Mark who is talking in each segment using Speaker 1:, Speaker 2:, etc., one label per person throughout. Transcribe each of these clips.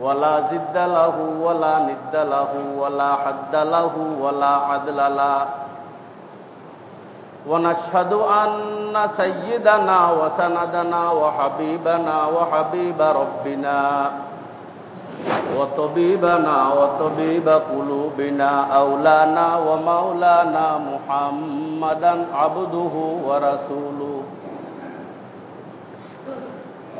Speaker 1: ولا زد له ولا ند له ولا حد له ولا عدل له. ونشهد أن سيدنا وسندنا وحبيبنا وحبيب ربنا وطبيبنا وطبيب قلوبنا أولانا ومولانا محمدا عبده ورسوله.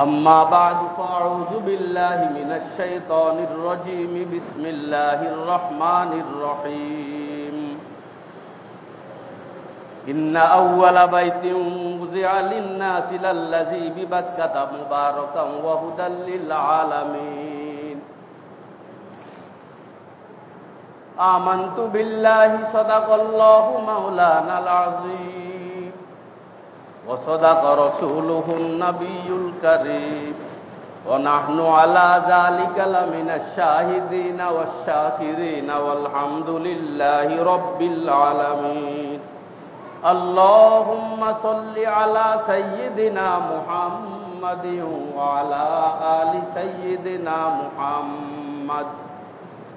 Speaker 1: أما بعد فأعوذ بالله من الشيطان الرجيم. بسم الله الرحمن الرحيم. إن أول بيت وزع للناس للذي ببكة مباركا وهدى للعالمين. آمنت بالله صدق الله مولانا العظيم. وصدق رسوله النبي الكريم. ونحن على ذلك لمن الشاهدين والشاكرين والحمد لله رب العالمين. اللهم صل على سيدنا محمد وعلى آل سيدنا محمد.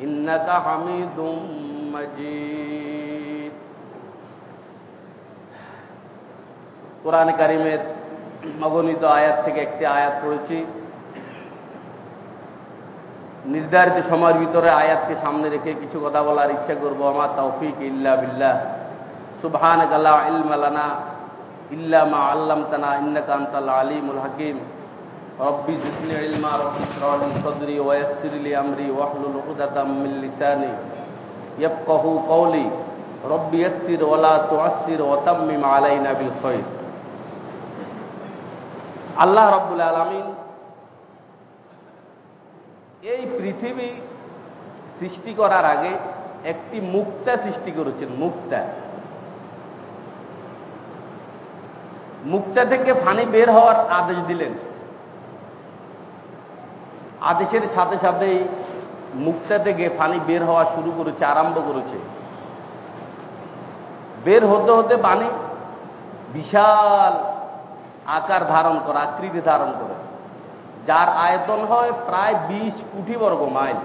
Speaker 1: إنك حميد مجيد কোরআন কারিমের অগণিত আয়াত থেকে একটি আয়াত পড়েছি নির্ধারিত সময়ের ভিতরে আয়াতকে সামনে রেখে কিছু কথা বলার ইচ্ছা করবো আমার তৌফিক ইল্লা বিল্লাহ সুবহান গাল্লা ইলমালানা ইল্লা মা আল্লাম তানা ইন্নাকা আনতাল আলিমুল হাকিম ইশরাহ লি সাদরি ওয়া ইয়াসসির লি আমরি ওয়াহলুল উকদাতাম মিন লিসানি ইয়াফকাহু কওলি রব্বি ইয়াসসির ওয়া লা তুআসসির ওয়া তাম্মিম আলাইনা বিল খায়র আল্লাহ রাব্বুল আলামিন এই পৃথিবী সৃষ্টি করার আগে একটি মুক্তা সৃষ্টি করেছেন, মুক্তা। মুক্তা থেকে ফানি বের হওয়ার আদেশ দিলেন। আদেশের সাথে সাথেই মুক্তা থেকে ফানি বের হওয়া শুরু করেছে, আরম্ভ করেছে। বের হতে হতে পানি বিশাল আকার ধারণ করে, আকৃতি ধারণ করে। যার আয়তন হয় প্রায় বিশ কোটি বর্গ মাইল।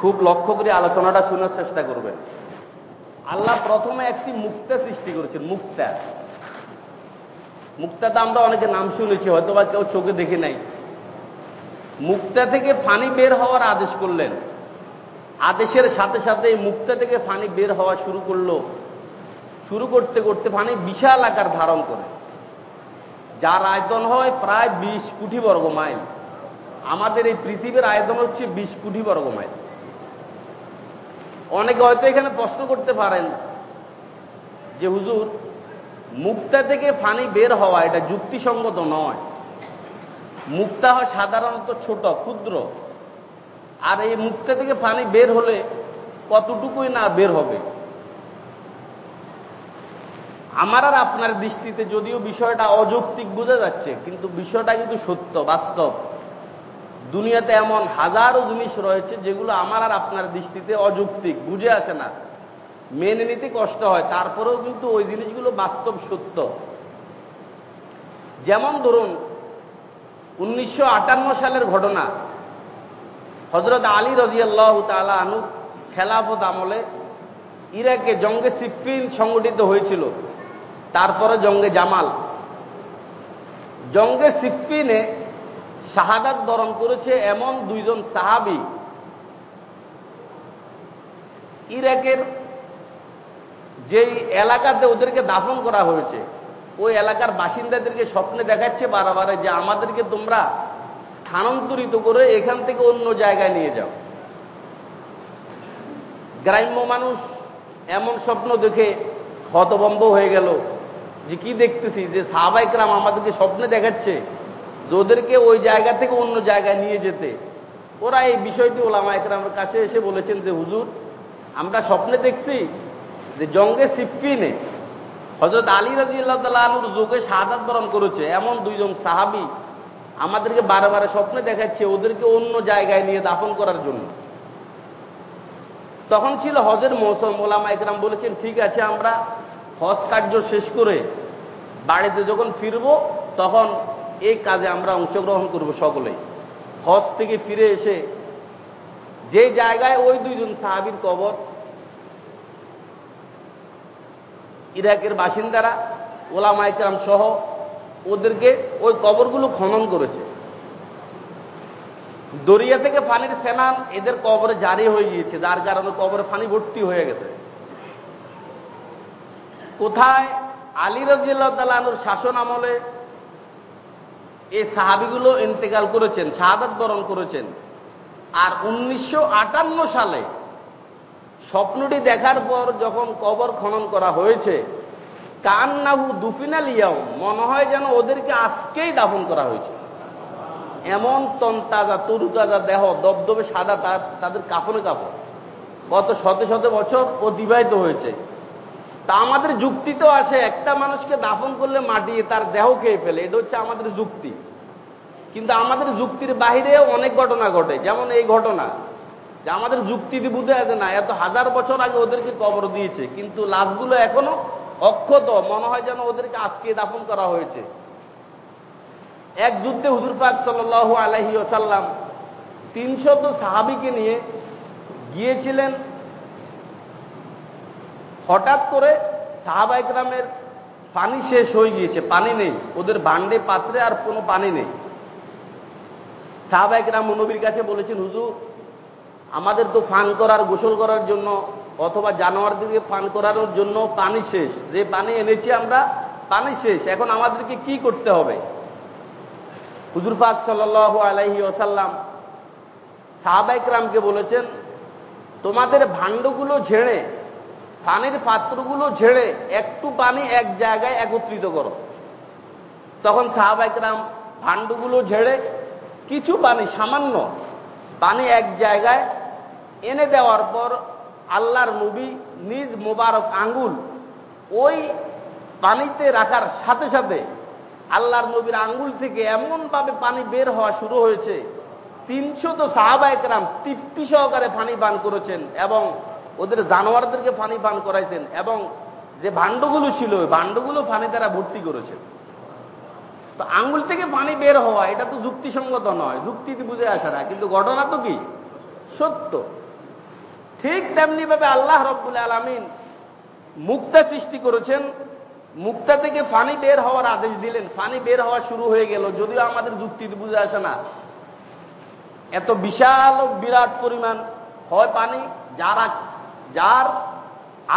Speaker 1: খুব লক্ষ্য করে আলোচনাটা শোনার চেষ্টা করবেন। আল্লাহ প্রথমে একটি মুক্তা সৃষ্টি করেছেন, মুক্তা। মুক্তাতে আমরা অনেকে নাম শুনেছি হয়তো বা কেউ চোখে দেখে নাই। মুক্তা থেকে ফানি বের হওয়ার আদেশ করলেন। আদেশের সাথে সাথে মুক্তা থেকে ফানি বের হওয়া শুরু করল। শুরু করতে করতে ফানি বিশাল আকার ধারণ করে। যার আয়তন হয় প্রায় বিশ কোটি বর্গ মাইল। আমাদের এই পৃথিবীর আয়তন হচ্ছে বিশ কোটি বর্গ মাইল। অনেকে হয়তো এখানে প্রশ্ন করতে পারেন যে, হুজুর মুক্তা থেকে ফানি বের হওয়া এটা যুক্তিসঙ্গত নয়। মুক্তা হয় সাধারণত ছোট, ক্ষুদ্র। আর এই মুক্তা থেকে পানি বের হলে কতটুকুই না বের হবে? আমার আর আপনার দৃষ্টিতে যদিও বিষয়টা অযৌক্তিক বোঝা যাচ্ছে, কিন্তু বিষয়টা কিন্তু সত্য, বাস্তব। দুনিয়াতে এমন হাজারো জিনিস রয়েছে যেগুলো আমার আর আপনার দৃষ্টিতে অযৌক্তিক, বুঝে আসে না। মেনে নিতে কষ্ট হয়, তারপরেও কিন্তু ওই জিনিসগুলো বাস্তব সত্য। যেমন ধরুন, উনিশশো আটান্ন সালের ঘটনা হজরত আলী রাজিয়াল্লাহ তালা আনু খেলাফত আমলে ইরাকে জঙ্গে সিফিন সংগঠিত হয়েছিল, তারপরে জঙ্গে জামাল। জঙ্গে সিফিনে শাহাদাত বরণ করেছে এমন দুইজন সাহাবি। ইরাকের যেই এলাকাতে ওদেরকে দাফন করা হয়েছে, ওই এলাকার বাসিন্দাদেরকে স্বপ্নে দেখাচ্ছে বারবার যে আমাদেরকে তোমরা স্থানান্তরিত করে এখান থেকে অন্য জায়গায় নিয়ে যাও। গ্রাম্য মানুষ এমন স্বপ্ন দেখে হতবম্ব হয়ে গেল যে কি দেখতেছি, যে সাহাবাইকরাম আমাদেরকে স্বপ্নে দেখাচ্ছে যে ওদেরকে ওই জায়গা থেকে অন্য জায়গায় নিয়ে যেতে। ওরা এই বিষয়টি ওলামা একরামের কাছে এসে বলেছেন যে, হুজুর, আমরা স্বপ্নে দেখছি যে জঙ্গে সিফিনে হজরত আলী রাজি আল্লাহ তালুর যোগে শাহাদ বরণ করেছে। এমন দুইজন সাহাবি আমাদেরকে বারে বারে স্বপ্নে দেখাচ্ছে ওদেরকে অন্য জায়গায় নিয়ে দাফন করার জন্য। তখন ছিল হজের মৌসুম ওলামা একরাম বলেছেন, ঠিক আছে, আমরা হজ কার্য শেষ করে বাড়িতে যখন ফিরব, তখন এই কাজে আমরা অংশগ্রহণ করব সকলে হজ থেকে ফিরে এসে যে জায়গায় ওই দুইজন সাহাবির কবর ইরাকের বাসিন্দারা ওলামা একরাম সহ ওদেরকে ওই কবরগুলো খনন করেছে। দরিয়া থেকে পানির ফেনান এদের কবরে জারি হয়ে গিয়েছে, যার কারণে কবরে পানি ভর্তি হয়ে গেছে। কোথায়? আলী রাজিয়াল্লাহ তালানুর শাসন আমলে এই সাহাবিগুলো ইন্তেকাল করেছেন, শাহাদাত বরণ করেছেন। আর উনিশশো আটান্ন সালে স্বপ্নটি দেখার পর যখন কবর খনন করা হয়েছে, কান্নাহু দুফিনাল ইয়াও মনে হয় যেন ওদেরকে আজকেই দাফন করা হয়েছে। এমন তন্তাজা, তরুতাজা দেহ, দবদবে সাদা তার তাদের কাপড়ে কাপড় গত শত শত বছর অতিবাহিত হয়েছে। তা আমাদের যুক্তি তো আছে একটা মানুষকে দাফন করলে মাটিয়ে তার দেহ খেয়ে ফেলে, এটা হচ্ছে আমাদের যুক্তি। কিন্তু আমাদের যুক্তির বাহিরেও অনেক ঘটনা ঘটে। যেমন এই ঘটনা যে আমাদের যুক্তিতে বুঝে আছে না, এত হাজার বছর আগে ওদেরকে কবর দিয়েছে, কিন্তু লাশগুলো এখনও অক্ষত, মনে হয় যেন ওদেরকে আজকে দাফন করা হয়েছে। এক যুদ্ধে হুজুর পাক সাল আলহি ওসাল্লাম তিনশত সাহাবিকে নিয়ে গিয়েছিলেন। হঠাৎ করে সাহাবাইকরামের পানি শেষ হয়ে গিয়েছে, পানি নেই। ওদের বান্ডে পাত্রে আর কোনো পানি নেই। সাহাবাইকরাম নবীর কাছে বলেছেন, হুজুর আমাদের তো ফান করার, গোসল করার জন্য, অথবা জানোয়ারদেরকে ফান করানোর জন্য পানি শেষ। যে পানি এনেছি আমরা, পানি শেষ। এখন আমাদেরকে কি করতে হবে? হুজুর পাক সাল আলাইহি ওসাল্লাম সাহাবাইকরামকে বলেছেন, তোমাদের ভাণ্ডগুলো ঝেড়ে, পানির পাত্রগুলো ঝেড়ে একটু পানি এক জায়গায় একত্রিত করো। তখন সাহাবাইকরাম ভাণ্ডগুলো ঝেড়ে, কিছু পানি, সামান্য পানি এক জায়গায় এনে দেওয়ার পর আল্লাহর নবী নিজ মোবারক আঙ্গুল ওই পানিতে রাখার সাথে সাথে আল্লাহর নবীর আঙ্গুল থেকে এমনভাবে পানি বের হওয়া শুরু হয়েছে। তিনশো তো সাহাবায়করাম তৃপ্তি সহকারে পানি পান করেছেন এবং ওদের জানোয়ারদেরকে পানি পান করাইছেন এবং যে ভাণ্ডগুলো ছিল, ওই ভাণ্ডগুলো পানি তারা ভর্তি করেছেন। তো আঙ্গুল থেকে পানি বের হওয়া, এটা তো যুক্তিসঙ্গত নয় যুক্তিতে বুঝে আসে না, কিন্তু ঘটনা তো কি? সত্য। ঠিক তেমনি ভাবে আল্লাহ রব্বুল আলমিন মুক্তা সৃষ্টি করেছেন, মুক্তা থেকে ফানি বের হওয়ার আদেশ দিলেন। ফানি বের হওয়া শুরু হয়ে গেল, যদিও আমাদের যুক্তিতে বুঝে আসে না। এত বিশাল বিরাট পরিমাণ হয় পানি, যার যার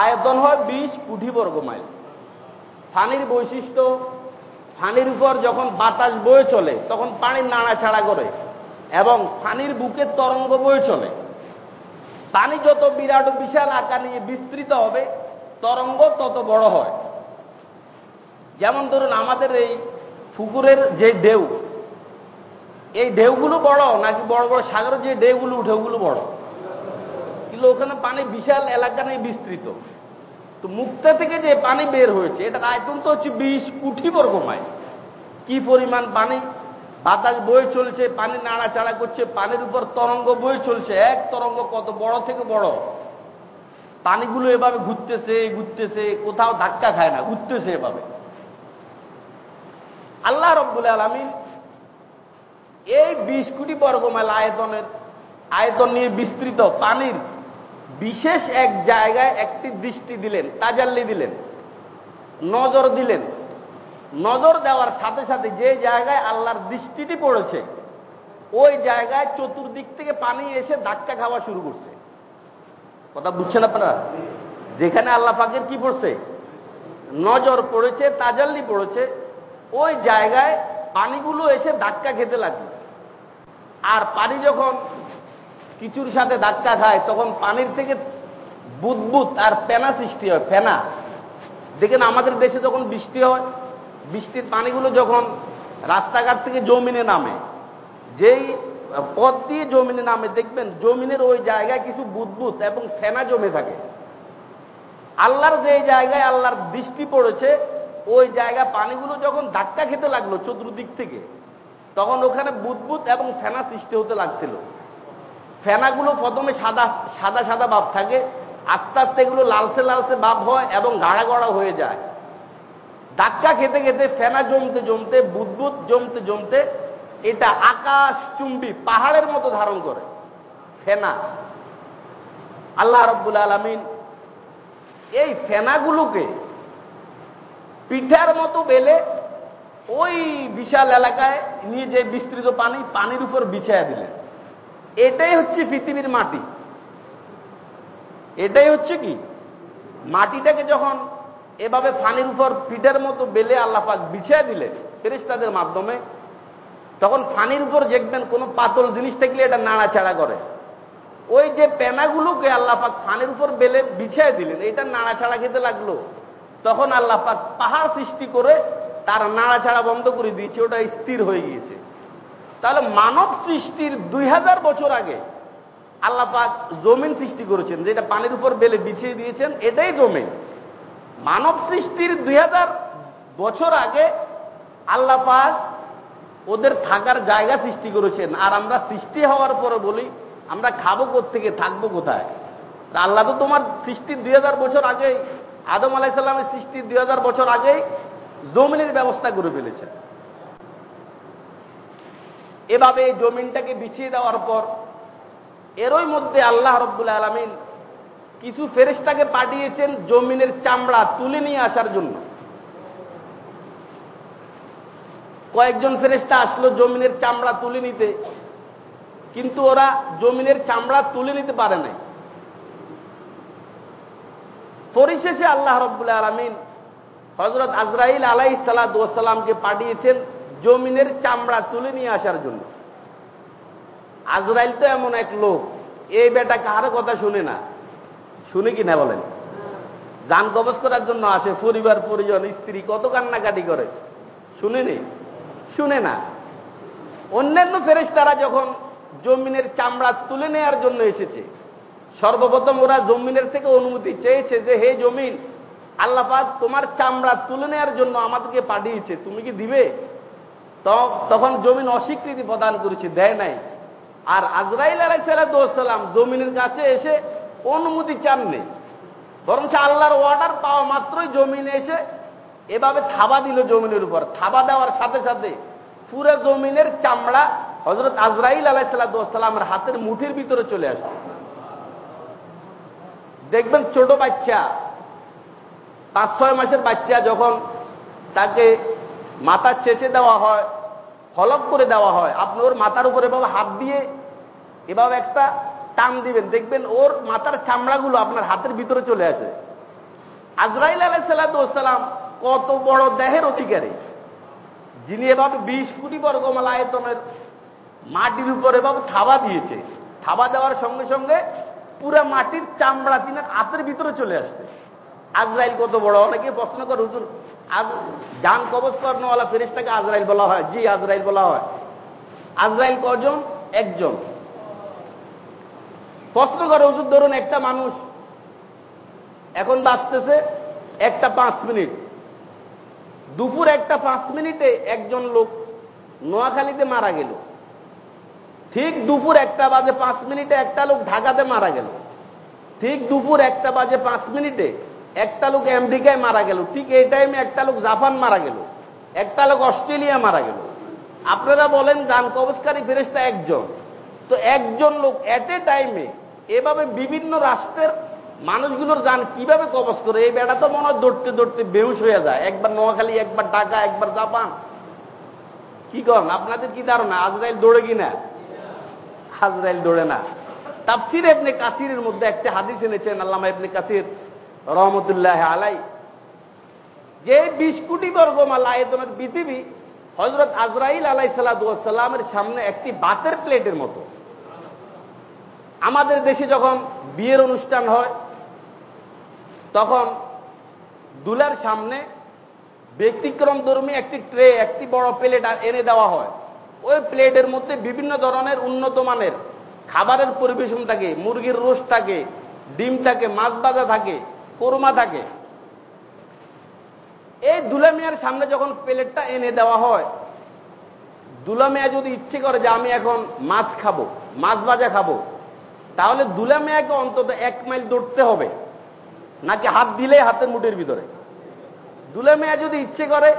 Speaker 1: আয়তন হয় বিশ কোটি বর্গ মাইল। ফানির বৈশিষ্ট্য, ফানির উপর যখন বাতাস বয়ে চলে, তখন পানির নাড়াছাড়া করে এবং ফানির বুকের তরঙ্গ বয়ে চলে। পানি যত বিরাট বিশাল আকার নিয়ে বিস্তৃত হবে, তরঙ্গ তত বড় হয়। যেমন ধরুন আমাদের এই পুকুরের যে ঢেউ, এই ঢেউগুলো বড় নাকি বড় বড় সাগরের যে ঢেউগুলো ওগুলো বড়? কিন্তু ওখানে পানি বিশাল এলাকা নিয়ে বিস্তৃত। তো মুক্তা থেকে যে পানি বের হয়েছে এটার আয়তন তো হচ্ছে বিশ কুঠি বর্গমায় কি পরিমাণ পানি? বাতাস বয়ে চলছে, পানি নাড়াচাড়া করছে, পানির উপর তরঙ্গ বয়ে চলছে। এক তরঙ্গ কত বড় থেকে বড়? পানিগুলো এভাবে ঘুরতেছে ঘুরতেছে, কোথাও ধাক্কা খায় না, ঘুরতেছে এভাবে। আল্লাহ রব্বুল আলমিন এই বিশ কোটি বর্গমাইল আয়তনের, আয়তন নিয়ে বিস্তৃত পানির বিশেষ এক জায়গায় একটি দৃষ্টি দিলেন, তাজাল্লি দিলেন, নজর দিলেন। নজর দেওয়ার সাথে সাথে যে জায়গায় আল্লাহর দৃষ্টিটি পড়েছে, ওই জায়গায় চতুর্দিক থেকে পানি এসে ধাক্কা খাওয়া শুরু করছে। কথা বুঝছেন আপনারা? যেখানে আল্লাহ পাকের কি পড়ছে? নজর পড়েছে, তাজাল্লি পড়েছে, ওই জায়গায় পানিগুলো এসে ধাক্কা খেতে লাগল। আর পানি যখন কিছুর সাথে ধাক্কা খায়, তখন পানির থেকে বুদবুদ আর ফেনা সৃষ্টি হয়, ফেনা। দেখেন আমাদের দেশে যখন বৃষ্টি হয় বৃষ্টির পানিগুলো যখন রাস্তাঘাট থেকে জমিনে নামে, যেই পথ দিয়ে জমিনে নামে, দেখবেন জমিনের ওই জায়গায় কিছু বুদবুদ এবং ফেনা জমে থাকে। আল্লাহর যে জায়গায় আল্লাহর বৃষ্টি পড়েছে, ওই জায়গা পানিগুলো যখন ধাক্কা খেতে লাগল চতুর্দিক থেকে, তখন ওখানে বুদবুদ এবং ফেনা সৃষ্টি হতে লাগছিল। ফেনাগুলো প্রথমে সাদা সাদা সাদা ভাব থাকে, আস্তে আস্তে এগুলো লালসে লালসে ভাব হয় এবং গাড়া গড়া হয়ে যায়। ধাক্কা খেতে খেতে, ফেনা জমতে জমতে, বুদবুদ জমতে জমতে, এটা আকাশ চুম্বি, পাহাড়ের মতো ধারণ করে। ফেনা। আল্লাহ রব্বুল আলমিন এই ফেনাগুলোকে পিঠার মতো বেলে ওই বিশাল এলাকায় নিয়ে যে বিস্তৃত পানি, পানির উপর বিছায়া দিলেন। এটাই হচ্ছে পৃথিবীর মাটি। এটাই হচ্ছে কি? মাটিটাকে যখন এভাবে ফানির উপর পিঠের মতো বেলে আল্লাপাক বিছিয়ে দিলেন ফেরিস্তাদের মাধ্যমে, তখন ফানির উপর দেখবেন কোনো পাতল জিনিস থাকলে এটা নাড়াচাড়া করে। ওই যে পেনাগুলোকে আল্লাপাক ফানির উপর বেলে বিছিয়ে দিলেন, এটা নাড়াচাড়া খেতে লাগল। তখন আল্লাপাক পাহাড় সৃষ্টি করে তার নাড়াচাড়া বন্ধ করে দিয়েছে, ওটা স্থির হয়ে গিয়েছে। তাহলে মানব সৃষ্টির দুই হাজার বছর আগে আল্লাপাক জমিন সৃষ্টি করেছেন, যেটা পানির উপর বেলে বিছিয়ে দিয়েছেন, এটাই জমিন। মানব সৃষ্টির দুই হাজার বছর আগে আল্লাপাক ওদের থাকার জায়গা সৃষ্টি করেছেন। আর আমরা সৃষ্টি হওয়ার পরে বলি, আমরা খাব থেকে থাকব কোথায়? আল্লাহ তো তোমার সৃষ্টির দুই হাজার বছর আগেই আদম আলাইসাল্লামের সৃষ্টির দুই হাজার বছর আগেই জমিনের ব্যবস্থা করে ফেলেছেন। এভাবে জমিনটাকে বিছিয়ে দেওয়ার পর, এরই মধ্যে আল্লাহ রব্দুল আলমিন কিছু ফেরেস্তাকে পাঠিয়েছেন জমিনের চামড়া তুলে নিয়ে আসার জন্য। কয়েকজন ফেরেস্তা আসলো জমিনের চামড়া তুলে নিতে, কিন্তু ওরা জমিনের চামড়া তুলে নিতে পারে নাই। পরিশেষে আল্লাহ রব্বুল্লাহ আলমিন হজরত আজরাইল আলাই সালাদামকে পাঠিয়েছেন জমিনের চামড়া তুলে নিয়ে আসার জন্য। আজরাইল তো এমন এক লোক, এই বেটা কাহার কথা শুনে না। শুনে কি না বলেন? যান কবচ করার জন্য আসে পরিবার, পরিজন, স্ত্রী, কত কান্নাকাটি করে। শুনেনি? শুনে না। অন্যান্য ফেরেস্তারা যখন জমিনের চামড়া তুলে নেয়ার জন্য এসেছে, সর্বপ্রথম ওরা জমিনের থেকে অনুমতি চেয়েছে যে, হে জমিন আল্লাপাক তোমার চামড়া তুলে নেওয়ার জন্য আমাদেরকে পাঠিয়েছে, তুমি কি দিবে? তখন জমিন অস্বীকৃতি প্রদান করেছে, দেয় নাই। আর আজরাইল আলাইসালাম জমিনের কাছে এসে অনুমতি চাননি। বরং আল্লাহর অর্ডার পাওয়া মাত্রই জমিনে এসে এভাবে থাবা দিল জমিনের উপর। থাবা দেওয়ার সাথে সাথে পুরো জমিনের চামড়া হজরত আজরাইল আলাইসালামের হাতের মুঠির ভিতরে চলে আসছে দেখবেন ছোট বাচ্চা, পাঁচ, ছয় মাসের বাচ্চা যখন তাকে মাথা চেঁচে দেওয়া হয় হলক করে দেওয়া হয়, আপনি ওর মাথার উপরে এভাবে হাত দিয়ে এভাবে একটা টান দিবেন। দেখবেন ওর মাথার চামড়াগুলো আপনার হাতের ভিতরে চলে আসে। আজরাইল আলাইসাল্লাম কত বড় দেহের অধিকারী। যিনি এভাবে বিশ কোটি বর্গমাল আয়তনের মাটির উপর এভাবে থাবা দিয়েছে। থাবা দেওয়ার সঙ্গে সঙ্গে পুরা মাটির চামড়া তিনার হাতের ভিতরে চলে আসছে। আজরাইল কত বড়? অনেকে প্রশ্ন করে, হুজুর যান কবচ করানোওয়ালা ফেরিস্তাকে আজরাইল বলা হয়? জি, আজরাইল বলা হয়। আজরাইল কজন একজন। প্রশ্ন করে হুজুর ধরুন একটা মানুষ এখন বাঁচতেছে একটা পাঁচ মিনিট। দুপুর একটা পাঁচ মিনিটে একজন লোক নোয়াখালীতে মারা গেল। ঠিক দুপুর একটা বাজে পাঁচ মিনিটে একটা লোক ঢাকাতে মারা গেল। ঠিক দুপুর একটা বাজে পাঁচ মিনিটে একটা লোক আমেরিকায় মারা গেল। ঠিক এই টাইমে একটা লোক জাপান মারা গেল। একটা লোক অস্ট্রেলিয়া মারা গেল। আপনারা বলেন, যান কবচকারী ফেরেস্তা একজন। তো একজন লোক এট এ টাইমে এভাবে বিভিন্ন রাষ্ট্রের মানুষগুলোর যান কীভাবে কবচ করে? এই বেড়া তো মনে হয় দৌড়তে দৌড়তে বেহুশ হয়ে যায়। একবার নোয়াখালী, একবার ঢাকা, একবার জাপান। কি করেন আপনাদের কি ধারণা? আজরাইল দৌড়ে কিনা আজরাইল দৌড়ে না। তাফসির এবনে কাসিরের মধ্যে একটা হাদিস এনেছেন আল্লামা এবনে কাসির, রহমতুল্লাহ আলাই যে বিশ কোটি বর্গমাল আয়তনের পৃথিবী হজরত আজরাইল আলাই সাল্লামের সামনে একটি বাতের প্লেটের মতো। আমাদের দেশে যখন বিয়ের অনুষ্ঠান হয়, তখন দুলার সামনে ব্যতিক্রম ধর্মী একটি ট্রে, একটি বড় প্লেট এনে দেওয়া হয়। ওই প্লেটের মধ্যে বিভিন্ন ধরনের উন্নত মানের খাবারের পরিবেশন থাকে, মুরগির রোস্ট থাকে, ডিম থাকে, মাছ ভাজা থাকে, কোরমা থাকে। এই দুলামিয়ার সামনে যখন প্লেটটা এনে দেওয়া হয় দুলামিয়া যদি ইচ্ছে করে যে আমি এখন মাছ খাব, মাছ ভাজা খাব তাহলে দুলামিয়াকে অন্তত এক মাইল দৌড়তে হবে। নাকি হাত দিলে হাতের মুঠের ভিতরে? দুলামিয়া যদি ইচ্ছে করে,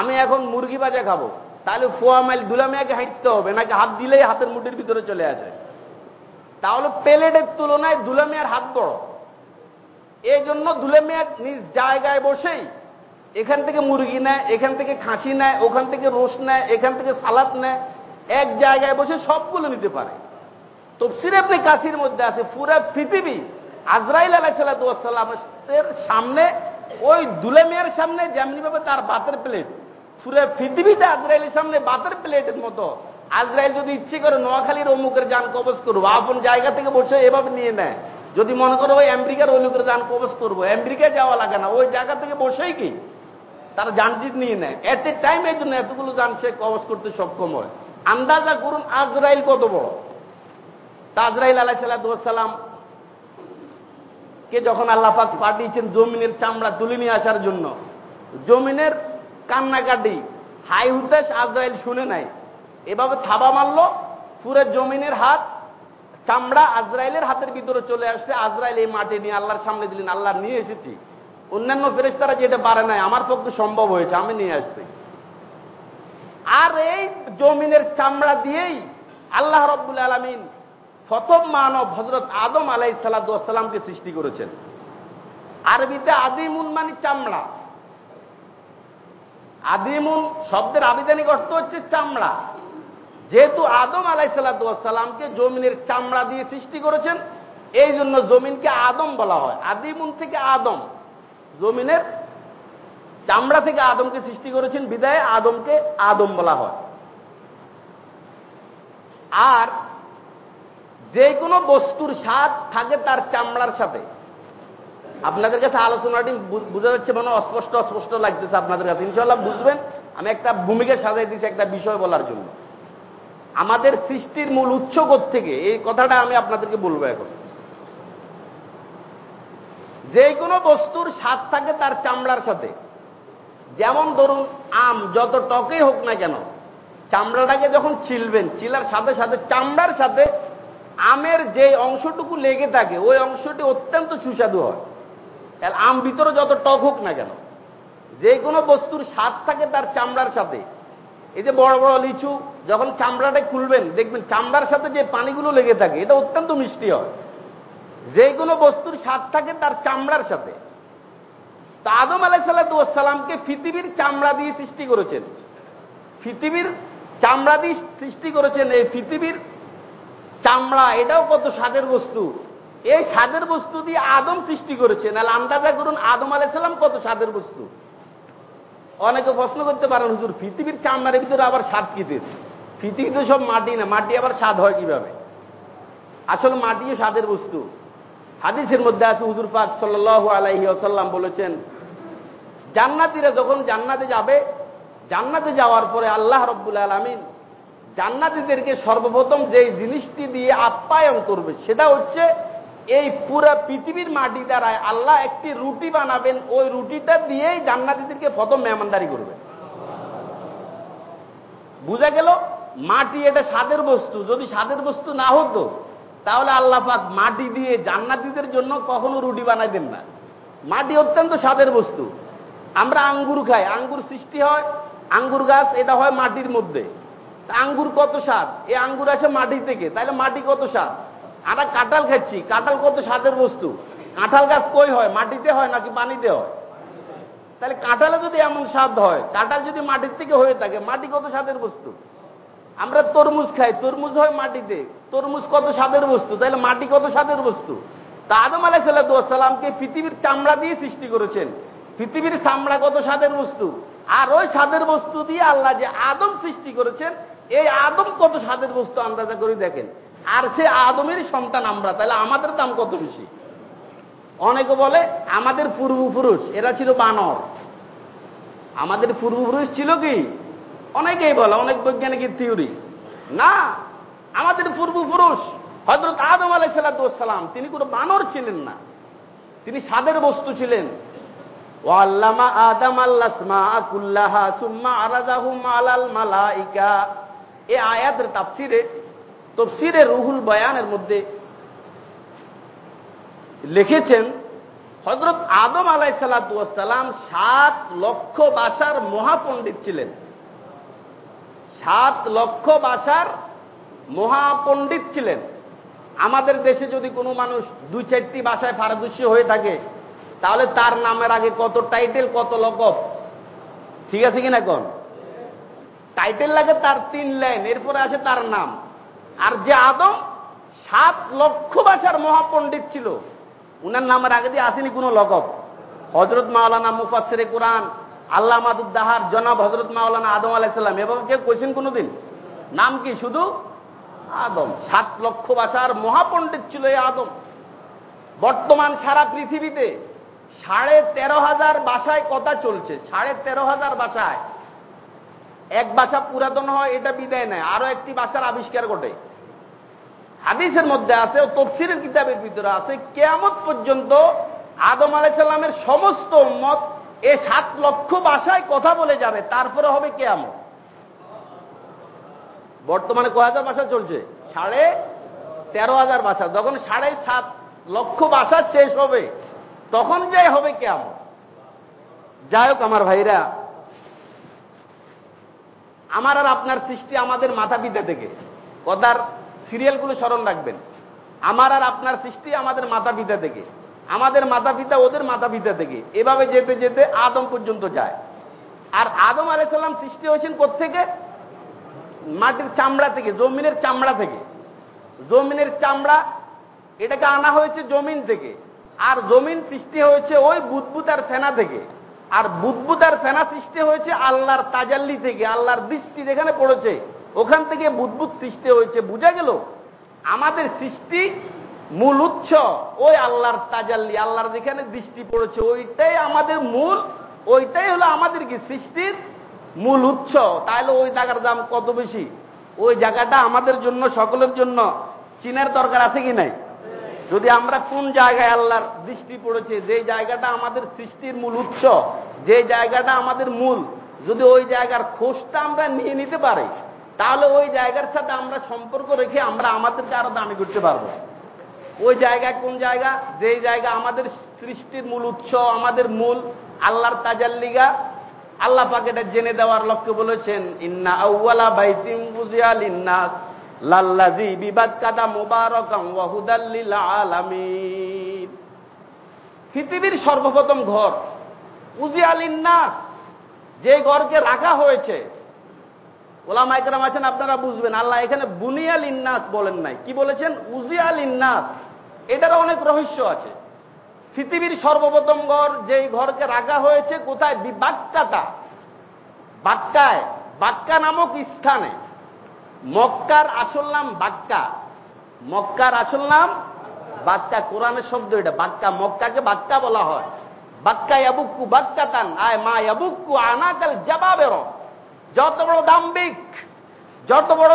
Speaker 1: আমি এখন মুরগি ভাজা খাব, তাহলে ফোয়া মাইল দুলামিয়াকে হাঁটতে হবে, নাকি হাত দিলেই হাতের মুঠের ভিতরে চলে আসে? তাহলে প্লেটের তুলনায় দুলামিয়ার হাত বড়। এই জন্য দুলামিয়ার নিজ জায়গায় বসেই এখান থেকে মুরগি নেয়, এখান থেকে খাসি নেয়, ওখান থেকে রোস নেয়, এখান থেকে সালাদ নেয়, এক জায়গায় বসে সবগুলো নিতে পারে। তফসির আপনি কাশির মধ্যে আছে, পুরা পৃথিবী আজরাইল আলাহিসাল্লামের সামনে, ওই দুলেমিয়ার সামনে যেমনি ভাবে তার বাতের প্লেট পুরো পৃথিবীতে আজরাইলের সামনে বাতের প্লেটের মতো। আজরাইল যদি ইচ্ছে করে নোয়াখালীর অমুকের যান কবচ করব, আপন জায়গা থেকে বসে এভাবে নিয়ে নেয়। যদি মনে করো ওই আমেরিকার লোকের যান কবচ করব, আমেরিকায় যাওয়া লাগে না, ওই জায়গা থেকে বসেই কি? তারা যানজিত নিয়ে নেয়। এট এ টাইম জন্য এতগুলো যান সে কবচ করতে সক্ষম হয়। আন্দাজা করুন আজরাইল কত বড়? তাজরাইল আলাহ সাল্লাম কে যখন আল্লাপাক পাঠিয়েছেন জমিনের চামড়া তুলে নিয়ে আসার জন্য, জমিনের কান্নাকাটি, হাই হুতাশ আজরাইল শুনে নাই। এভাবে থাবা মারল, পুরো জমিনের হাত, চামড়া আজরাইলের হাতের ভিতরে চলে আসছে। আজরাইল এই মাটি নিয়ে আল্লাহর সামনে দিলেন, আল্লাহ নিয়ে এসেছি। অন্যান্য ফেরেস্তারা যেটা পারে নাই, আমার পক্ষে সম্ভব হয়েছে, আমি নিয়ে আসছি। আর এই জমিনের চামড়া দিয়েই আল্লাহ রব্বুল আলমিন প্রথম মানব হজরত আদম আলাই সালাদামকে সৃষ্টি করেছেন। আরবিতে আদিমুন মানে চামড়া। আদিমুন শব্দের আবিধানিক অর্থ হচ্ছে চামড়া। যেহেতু আদম আলাই সালাদামকে জমিনের চামড়া দিয়ে সৃষ্টি করেছেন, এই জন্য জমিনকে আদম বলা হয়। আদিমুন থেকে আদম। জমিনের চামড়া থেকে আদমকে সৃষ্টি করেছেন বিদায় আদমকে আদম বলা হয়। আর যে কোনো বস্তুর স্বাদ থাকে তার চামড়ার সাথে। আপনাদের কাছে আলোচনাটি বোঝা যাচ্ছে মানে অস্পষ্ট অস্পষ্ট লাগতেছে আপনাদের কাছে। ইনশাল্লাহ বুঝবেন, আমি একটা ভূমিকা সাজাই দিচ্ছি একটা বিষয় বলার জন্য। আমাদের সৃষ্টির মূল উৎস থেকে এই কথাটা আমি আপনাদেরকে বলব এখন। যে কোনো বস্তুর স্বাদ থাকে তার চামড়ার সাথে। যেমন ধরুন, আম যত টকেই হোক না কেন, চামড়াটাকে যখন ছিলবেন চিলার সাথে সাথে চামড়ার সাথে আমের যে অংশটুকু লেগে থাকে, ওই অংশটি অত্যন্ত সুস্বাদু হয়। তাহলে আম ভিতরে যত টক হোক না কেন, যে কোনো বস্তুর স্বাদ থাকে তার চামড়ার সাথে। এই যে বড় বড় লিচু, যখন চামড়াটা খুলবেন, দেখবেন চামড়ার সাথে যে পানিগুলো লেগে থাকে, এটা অত্যন্ত মিষ্টি হয়। যে কোনো বস্তুর স্বাদ থাকে তার চামড়ার সাথে। তা আদম আলাইসাল্লামকে পৃথিবীর চামড়া দিয়ে সৃষ্টি করেছেন। পৃথিবীর চামড়া দিয়ে সৃষ্টি করেছেন এই পৃথিবীর চামড়া, এটাও কত স্বাদের বস্তু। এই স্বাদের বস্তু দিয়ে আদম সৃষ্টি করেছে। নাহলে আন্দাজা করুন, আদম আলাইসাল্লাম কত স্বাদের বস্তু। অনেকে প্রশ্ন করতে পারেন, হুজুর, পৃথিবীর চামড়ার ভিতরে আবার স্বাদ কিতে পৃথিবীতে সব মাটি না, মাটি আবার স্বাদ হয় কীভাবে? আসলে মাটিও স্বাদের বস্তু। হাদিসের মধ্যে আছে, হুজুর পাক সাল্ল আলাইহি আসাল্লাম বলেছেন, জান্নাতিরা যখন জান্নাতে যাবে, জান্নাতে যাওয়ার পরে আল্লাহ রব্বুল আলমিন জান্নাতিদেরকে সর্বপ্রথম যে জিনিসটি দিয়ে আপ্যায়ন করবে, সেটা হচ্ছে এই পুরা পৃথিবীর মাটি দ্বারায় আল্লাহ একটি রুটি বানাবেন, ওই রুটিটা দিয়েই জান্নাতিদেরকে প্রথম মেহমানদারি করবে। বুঝা গেল? মাটি এটা স্বাদের বস্তু, যদি স্বাদের বস্তু না হতো, তাহলে আল্লাহ পাক মাটি দিয়ে জান্নাতিদের জন্য কখনো রুটি বানাই দেন না। মাটি অত্যন্ত স্বাদের বস্তু। আমরা আঙ্গুর খাই, আঙ্গুর সৃষ্টি হয়, আঙ্গুর গাছ, এটা হয় মাটির মধ্যে। আঙ্গুর কত স্বাদ? এই আঙ্গুর আসে মাটি থেকে তাহলে মাটি কত স্বাদ? আমরা কাঁঠাল খাচ্ছি, কাঁঠাল কত স্বাদের বস্তু? কাঁঠাল গাছ কই হয়? মাটিতে হয় নাকি পানিতে হয়? তাহলে কাঁঠালে যদি এমন স্বাদ হয়, কাঁঠাল যদি মাটির থেকে হয়ে থাকে, মাটি কত স্বাদের বস্তু? আমরা তরমুজ খাই, তরমুজ হয় মাটিতে। তরমুজ কত স্বাদের বস্তু? তাহলে মাটি কত স্বাদের বস্তু? তা আদম আলাই সাল্লাহামকে পৃথিবীর চামড়া দিয়ে সৃষ্টি করেছেন। পৃথিবীর চামড়া কত স্বাদের বস্তু? আর ওই স্বাদের বস্তু দিয়ে আল্লাহ যে আদম সৃষ্টি করেছেন এই আদম কত স্বাদের বস্তু আন্দাজা করে দেখেন। আর সে আদমেরই সন্তান আমরা, তাহলে আমাদের দাম কত বেশি? অনেকে বলে, আমাদের পূর্বপুরুষ, এরা ছিল বানর। আমাদের পূর্বপুরুষ ছিল কি? অনেকেই বলে, অনেক বৈজ্ঞানিকের থিওরি না, আমাদের পূর্বপুরুষ হজরত আদম আলাই সাল্লাম তিনি কোনো বানর ছিলেন না। তিনি সাদের বস্তু ছিলেন। ওয়াল্লামা আদম আল্লাসমা কুল্লাহা সুম্মা আরাজাহুম আলাল মালাইকা। এ আয়াতের তাফসিরে, তফসিরে রুহুল বয়ানের মধ্যে লিখেছেন হজরত আদম আলাই সাল্লাম সাত লক্ষ বাসার মহাপণ্ডিত ছিলেন। সাত লক্ষ বাসার মহাপণ্ডিত ছিলেন। আমাদের দেশে যদি কোনো মানুষ দুই চারটি বাসায় পারদর্শী হয়ে থাকে, তাহলে তার নামের আগে কত টাইটেল, কত লকব, ঠিক আছে কিনা এখন টাইটেল লাগে তার তিন লাইন, এরপরে আসে তার নাম। আর যে আদম, সাত লক্ষ ভাষার মহাপণ্ডিত ছিল। উনার নামের আগে দিয়ে আসেনি কোনো লকব। হজরত মাওলানা মুফাসের কোরআন আল্লাহ মাদুদ্দাহার জনাব হজরত মাওলানা আদম আলাইসাল্লাম এবং কেউ কইছেন কোনোদিন? নাম কি শুধু? আদম। সাত লক্ষ ভাষার মহাপণ্ডিত ছিল এই আদম। বর্তমান সারা পৃথিবীতে সাড়ে তেরো হাজার বাসায় কথা চলছে। সাড়ে তেরো হাজার বাসায়। এক বাসা পুরাতন হয়, এটা বিদায় নেয়। আরও একটি বাসার আবিষ্কার ঘটে। হাদিসের মধ্যে আছে ও তফসিরের কিতাবের ভিতরে আছে, কেয়ামত পর্যন্ত আদম আলাইসাল্লামের সমস্ত মত এ সাত লক্ষ বাসায় কথা বলে যাবে, তারপরে হবে কেয়ামত। বর্তমানে কয় হাজার বাসা চলছে? সাড়ে তেরো হাজার বাসা যখন সাড়ে সাত লক্ষ বাসা শেষ হবে, তখন যাই হবে কেমন যাই হোক, আমার ভাইরা আমার আর আপনার সৃষ্টি আমাদের মাথা পিতা থেকে। কথার সিরিয়ালগুলো স্মরণ রাখবেন। আমার আর আপনার সৃষ্টি আমাদের মাথা পিতা থেকে। আমাদের মাতা পিতা ওদের মাথা পিতা থেকে। এভাবে যেতে যেতে আদম পর্যন্ত যায়। আর আদম আলাইসাল্লাম সৃষ্টি হয়েছেন থেকে মাটির চামড়া থেকে, জমিনের চামড়া থেকে। জমিনের চামড়া, এটাকে আনা হয়েছে জমিন থেকে। আর জমিন সৃষ্টি হয়েছে ওই বুদবুতার ফেনা থেকে। আর বুদবুতার ফেনা সৃষ্টি হয়েছে আল্লাহর তাজাল্লি থেকে, আল্লাহর দৃষ্টি যেখানে পড়েছে, ওখান থেকে বুদবুদ সৃষ্টি হয়েছে। বুঝা গেল? আমাদের সৃষ্টি মূল উৎস, ওই আল্লাহর তাজাল্লি, আল্লাহর যেখানে দৃষ্টি পড়েছে, ওইটাই আমাদের মূল, ওইটাই হলো আমাদের কি? সৃষ্টির মূল উৎস। তাহলে ওই জায়গার দাম কত বেশি? ওই জায়গাটা আমাদের জন্য, সকলের জন্য, চিনের দরকার আছে কি নাই? যদি আমরা কোন জায়গায় আল্লাহর দৃষ্টি পড়েছে, যে জায়গাটা আমাদের সৃষ্টির মূল উৎস, যে জায়গাটা আমাদের মূল, যদি ওই জায়গার খোঁজটা আমরা নিয়ে নিতে পারি, তাহলে ওই জায়গার সাথে আমরা সম্পর্ক রেখে আমরা আমাদেরকে আরও দামি করতে পারব। ওই জায়গা কোন জায়গা? যে জায়গা আমাদের সৃষ্টির মূল উৎস, আমাদের মূল, আল্লাহর তাজাল্লিগা। আল্লাহ পাকে জেনে দেওয়ার লক্ষ্যে বলেছেন, ইন্না আউ্লা বাইতিম বুঝিয়াল ইন্নাস লাল্লাজি বিবাদ কাদা মুবারকাম আলামিন। পৃথিবীর সর্বপ্রথম ঘর উজি আলিন্নাস যে ঘরকে রাখা হয়েছে। ওলামা একরাম আছেন, আপনারা বুঝবেন। আল্লাহ এখানে বুনিয়াল ইন্নাস বলেন নাই। কি বলেছেন? উজিয়াল ইন্নাস এটার অনেক রহস্য আছে। পৃথিবীর সর্বপ্রথম ঘর, যেই ঘরকে রাখা হয়েছে, কোথায়? বাক্কাটা বাক্কায়। বাক্কা নামক স্থানে। মক্কার আসল নাম বাক্কা। মক্কার আসল নাম বাক্কা। কোরআনের শব্দ এটা, বাক্কা। মক্কাকে বাক্কা বলা হয়। বাক্কা ইয়াবুক্কু বাক্কাতান, আয় মা ইয়াবুক্কু আনাকাল জবাবের। যত বড় দাম্বিক যত বড়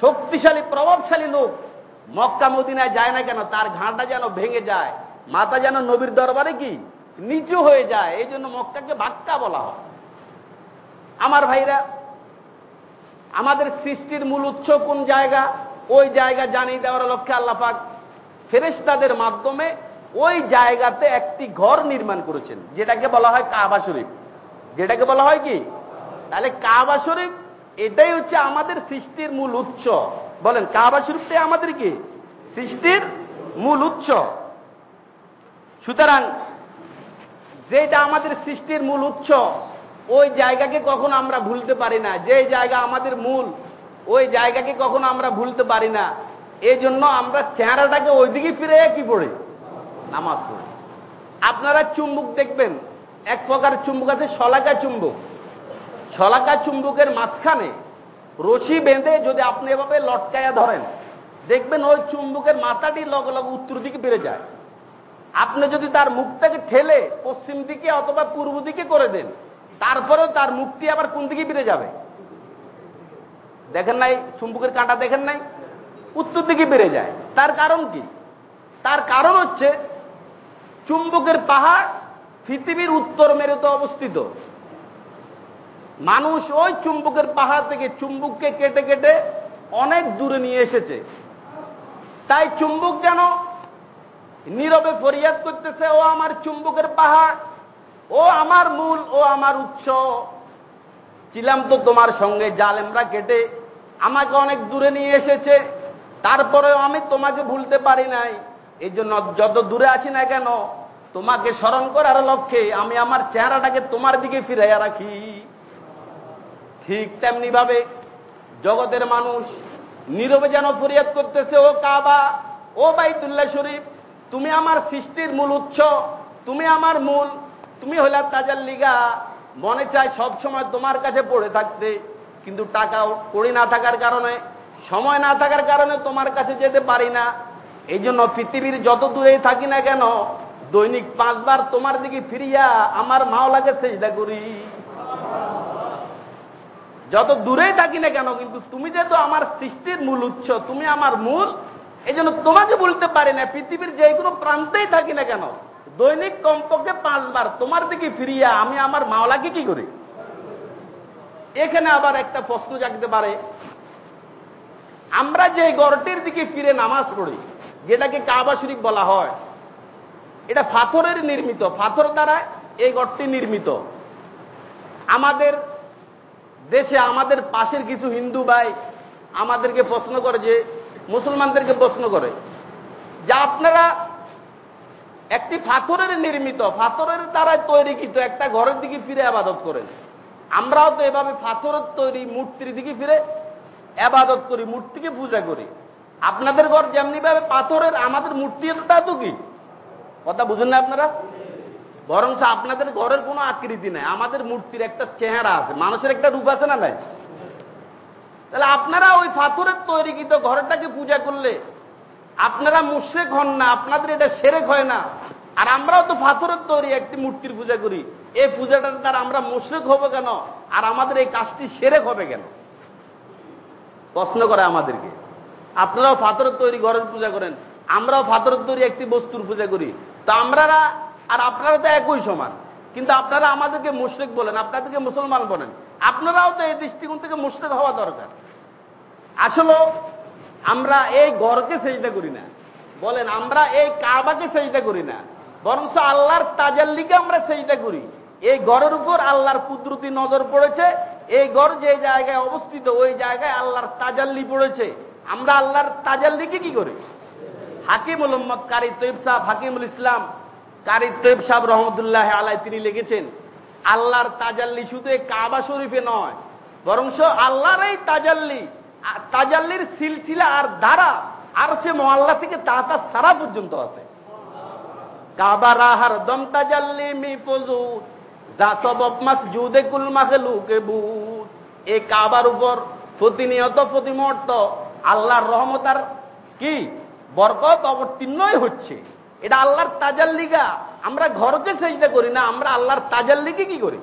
Speaker 1: শক্তিশালী, প্রভাবশালী লোক মক্কা মদিনায় যায় না কেন, তার ঘাঁটা যেন ভেঙে যায়, মাথা যেন নবীর দরবারে কি? নিচু হয়ে যায় এই জন্য মক্কাকে বাক্কা বলা হয়। আমার ভাইরা আমাদের সৃষ্টির মূল উৎস কোন জায়গা? ওই জায়গা জানিয়ে দেওয়ার লক্ষ্যে আল্লাপাক ফেরেস্তাদের মাধ্যমে ওই জায়গাতে একটি ঘর নির্মাণ করেছেন, যেটাকে বলা হয় কাবা শরীফ। যেটাকে বলা হয় কি? তাহলে কাবা শরীফ, এটাই হচ্ছে আমাদের সৃষ্টির মূল উৎস। বলেন, কাবা শরীফটাই আমাদের কি? সৃষ্টির মূল উৎস। সুতরাং, যেটা আমাদের সৃষ্টির মূল উৎস ওই জায়গাকে কখনো আমরা ভুলতে পারি না। যে জায়গা আমাদের মূল, ওই জায়গাকে কখনো আমরা ভুলতে পারি না। এই জন্য আমরা চেহারাটাকে ওইদিকে ফিরে কি পড়ি? নামাজ পড়ি। আপনারা চুম্বুক দেখবেন, এক প্রকার চুম্বুক আছে, শলাকা চুম্বুক। শলাকা চুম্বুকের মাঝখানে রশি বেঁধে যদি আপনি এভাবে লটকায়া ধরেন, দেখবেন ওই চুম্বুকের মাথাটি লগ লগ উত্তর দিকে বেড়ে যায়। আপনি যদি তার মুখটাকে ঠেলে পশ্চিম দিকে অথবা পূর্ব দিকে করে দেন তারপরেও তার মুখটি আবার কোন দিকে ফিরে যাবে? দেখেন নাই? চুম্বুকের কাঁটা দেখেন নাই? উত্তর দিকে বেড়ে যায়। তার কারণ কি? তার কারণ হচ্ছে চুম্বকের পাহাড় পৃথিবীর উত্তর মেরুতে অবস্থিত। মানুষ ওই চুম্বকের পাহাড় থেকে চুম্বককে কেটে কেটে অনেক দূরে নিয়ে এসেছে। তাই চুম্বক যেন নীরবে ফরিয়াদ করতেছে, ও আমার চুম্বকের পাহাড় ও আমার মূল, ও আমার উৎস। ছিলাম তো তোমার সঙ্গে, জালেমরা কেটে আমাকে অনেক দূরে নিয়ে এসেছে। তারপরেও আমি তোমাকে ভুলতে পারি নাই। এই জন্য যত দূরে আসি না কেন, তোমাকে স্মরণ করার লক্ষ্যে আমি আমার চেহারাটাকে তোমার দিকে ফিরাইয়া রাখি। ঠিক তেমনি ভাবে জগতের মানুষ নীরবে যেন ফরিয়াদ করতেছে, ও কাবা, ও বাইতুল্লাহ শরীফ, তুমি আমার সৃষ্টির মূল উৎস, তুমি আমার মূল। তুমি হলে তাজার লিগা। মনে চায় সব সময় তোমার কাছে পড়ে থাকতে। কিন্তু টাকাও কড়ি না থাকার কারণে, সময় না থাকার কারণে তোমার কাছে যেতে পারি না। এই জন্য পৃথিবীর যত দূরেই থাকি না কেন, দৈনিক পাঁচবার তোমার দিকে ফিরিয়া আমার মাওলাকে চেষ্টা করি। যত দূরেই থাকি না কেন, কিন্তু তুমি যেহেতু আমার সৃষ্টির মূল উৎস, তুমি আমার মূল, এই জন্য তোমাকে বলতে পারি না, পৃথিবীর যে কোনো প্রান্তেই থাকি না কেন। দৈনিক কমপক্ষে পাঁচবার তোমার দিকে ফিরিয়া আমি আমার মাওলাকে কি করি? এখানে আবার একটা প্রশ্ন জাগতে পারে। আমরা যে গড়টির দিকে ফিরে নামাজ পড়ি, যেটাকে কাবা শরীফ বলা হয়, এটা পাথরের নির্মিত। পাথর দ্বারা এই গড়টি নির্মিত। আমাদের দেশে আমাদের পাশের কিছু হিন্দু ভাই আমাদেরকে প্রশ্ন করে যে, মুসলমানদেরকে প্রশ্ন করে যা, আপনারা একটি পাথরের নির্মিত, পাথরের দ্বারা তৈরিকৃত একটা ঘরের দিকে ফিরে আবাদত করেন আমরাও তো এভাবে পাথরের তৈরি মূর্তির দিকে ফিরে আবাদত করি, মূর্তিকে পূজা করি। আপনাদের ঘর যেমনি ভাবে পাথরের, আমাদের মূর্তিটা তো কি? কথা বুঝেন না আপনারা? বরং আপনাদের ঘরের কোনো আকৃতি নাই, আমাদের মূর্তির একটা চেহারা আছে, মানুষের একটা রূপ আছে না নাই? তাহলে আপনারা ওই পাথরের তৈরিকৃত ঘরটাকে পূজা করলে আপনারা মুশ্রেক হন না, আপনাদের এটা সেরেক হয় না। আর আমরাও তো পাথরের তৈরি, একটি মূর্তির পূজা করি। এই পূজাটার দ্বারা আমরা মুশ্রেক হব কেন? আর আমাদের এই কাজটি সেরেক হবে কেন? প্রশ্ন করে আমাদেরকে। আপনারাও পাথরের তৈরি, ঘরের পূজা করেন। আমরাও পাথরের তৈরি, একটি বস্তুর পূজা করি। তা আমরা আর আপনারা তো একই সমান। কিন্তু আপনারা আমাদেরকে মুশ্রিক বলেন, আপনাদেরকে মুসলমান বলেন। আপনারাও তো এই দৃষ্টিকোণ থেকে মুশ্রিক হওয়া দরকার। আসলে আমরা এই গড়কে সেজদা করি না। বলেন, আমরা এই কাবাকে সেজদা করি না। বরং আল্লাহর তাজাল্লিকে আমরা সেইটা করি। এই গড়ের উপর আল্লাহর কুদরতি নজর পড়েছে। এই গড় যে জায়গায় অবস্থিত, ওই জায়গায় আল্লাহর তাজাল্লি পড়েছে। আমরা আল্লাহর তাজাল্লিকে কি করি? হাকিমুল উম্মদ কারি তৈব সাহ হাকিমুল ইসলাম কারি তৈব সাহ রহমতুল্লাহ আলাই তিনি লিখেছেন, আল্লাহর তাজাল্লি শুধু এই কাবা শরীফে নয় বরং আল্লাহর এই তাজাল্লি তাজাল্লির সিলসিলা আর ধারা আর সে মহল্লা থেকে তাতা সারা পর্যন্ত আছে। কাবা রাহার দম তাজাল্লি মি ফজু কুল মাখলুকে বুত এই কাবার উপর প্রতিনিয়ত, প্রতিমুহূর্ত আল্লাহর রহমতার কি? বরকত অবতীর্ণই হচ্ছে। এটা আল্লাহর তাজাল্লিগা। আমরা ঘরকে সেজদা করি না, আমরা আল্লাহর তাজার লিগে কি করি?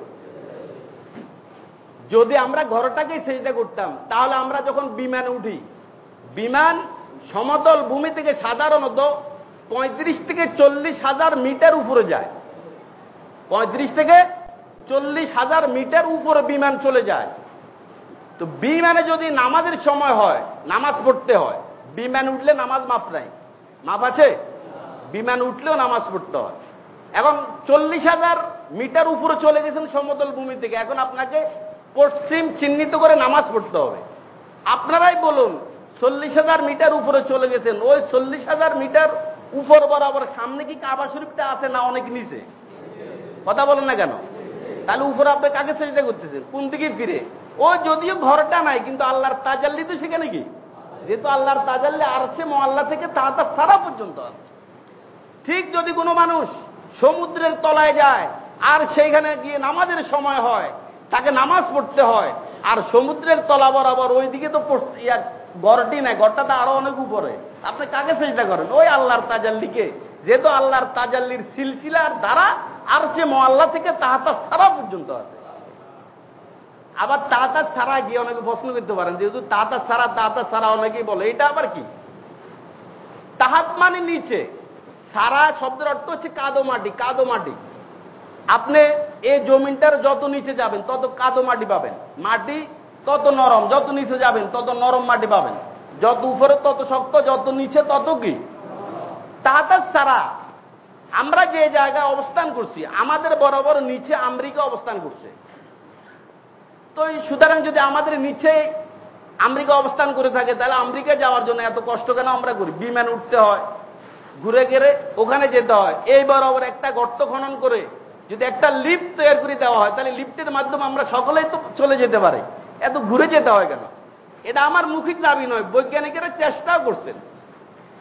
Speaker 1: যদি আমরা ঘরটাকে সেজদা করতাম, তাহলে আমরা যখন বিমানে উঠি, বিমান সমতল ভূমি থেকে সাধারণত পঁয়ত্রিশ থেকে চল্লিশ হাজার মিটার উপরে যায়। পঁয়ত্রিশ থেকে চল্লিশ হাজার মিটার উপরে বিমান চলে যায়। তো বিমানে যদি নামাজের সময় হয়, নামাজ পড়তে হয়, বিমান উঠলে নামাজ মাপ নাই। মাপ আছে? বিমান উঠলেও নামাজ পড়তে হয়। এখন চল্লিশ হাজার মিটার উপরে চলে গেছেন সমতল ভূমি থেকে। এখন আপনাকে পশ্চিম চিহ্নিত করে নামাজ পড়তে হবে। আপনারাই বলুন, চল্লিশ হাজার মিটার উপরে চলে গেছেন, ওই চল্লিশ হাজার মিটার উপর বরাবর সামনে কি কাবা শরীফটা আছে না অনেক নিচে? কথা বলেন না কেন? তাহলে উপরে আপনি কাকে চেষ্টা করতেছেন? কোন দিকে ফিরে? ও যদিও ঘরটা নাই, কিন্তু আল্লাহর তাজাল্লি তো সেখানে কি? যেহেতু আল্লাহর তাজাল্লি আরছে মোয়াল্লা থেকে তাহাতা সারা পর্যন্ত আছে। ঠিক যদি কোনো মানুষ সমুদ্রের তলায় যায়, আর সেইখানে গিয়ে নামাজের সময় হয় তাকে নামাজ পড়তে হয়। আর সমুদ্রের তলা বরাবর ওইদিকে তো গড়টি নাই গড়টা তো আরও অনেক উপরে। আপনি কাকে চেষ্টা করেন? ওই আল্লাহর তাজাল্লিকে। যেহেতু আল্লাহর তাজাল্লির সিলসিলার দ্বারা আর সে মোয়াল্লা থেকে তাহাতা সারা পর্যন্ত আছে। আবার তাহাতা ছাড়া গিয়ে অনেকে প্রশ্ন করতে পারেন, যেহেতু তাহাতা ছাড়া তাহাতা ছাড়া অনেকেই বলে, এটা আবার কি? তাহাত মানে নিচে। সারা শব্দের অর্থ হচ্ছে কাদো মাটি কাদো মাটি। আপনি এই জমিনটার যত নিচে যাবেন, তত কাদো মাটি পাবেন। মাটি তত নরম, যত নিচে যাবেন, তত নরম মাটি পাবেন। যত উপরে তত শক্ত, যত নিচে তত কি? তাহাতা সারা আমরা যে জায়গায় অবস্থান করছি, আমাদের বরাবর নিচে আমেরিকা অবস্থান করছে। তো সুতরাং যদি আমাদের নিচে আমেরিকা অবস্থান করে থাকে, তাহলে আমেরিকা যাওয়ার জন্য এত কষ্ট কেন আমরা করি? বিমান উঠতে হয়, ঘুরে গেলে ওখানে যেতে হয়। এই বরাবর একটা গর্ত খনন করে যদি একটা লিফট তৈরি করে দেওয়া হয়, তাহলে লিফটের মাধ্যমে আমরা সকলেই তো চলে যেতে পারি। এত ঘুরে যেতে হয় কেন? এটা আমার মুখিক দাবি নয়, বৈজ্ঞানিকেরা চেষ্টাও করছেন।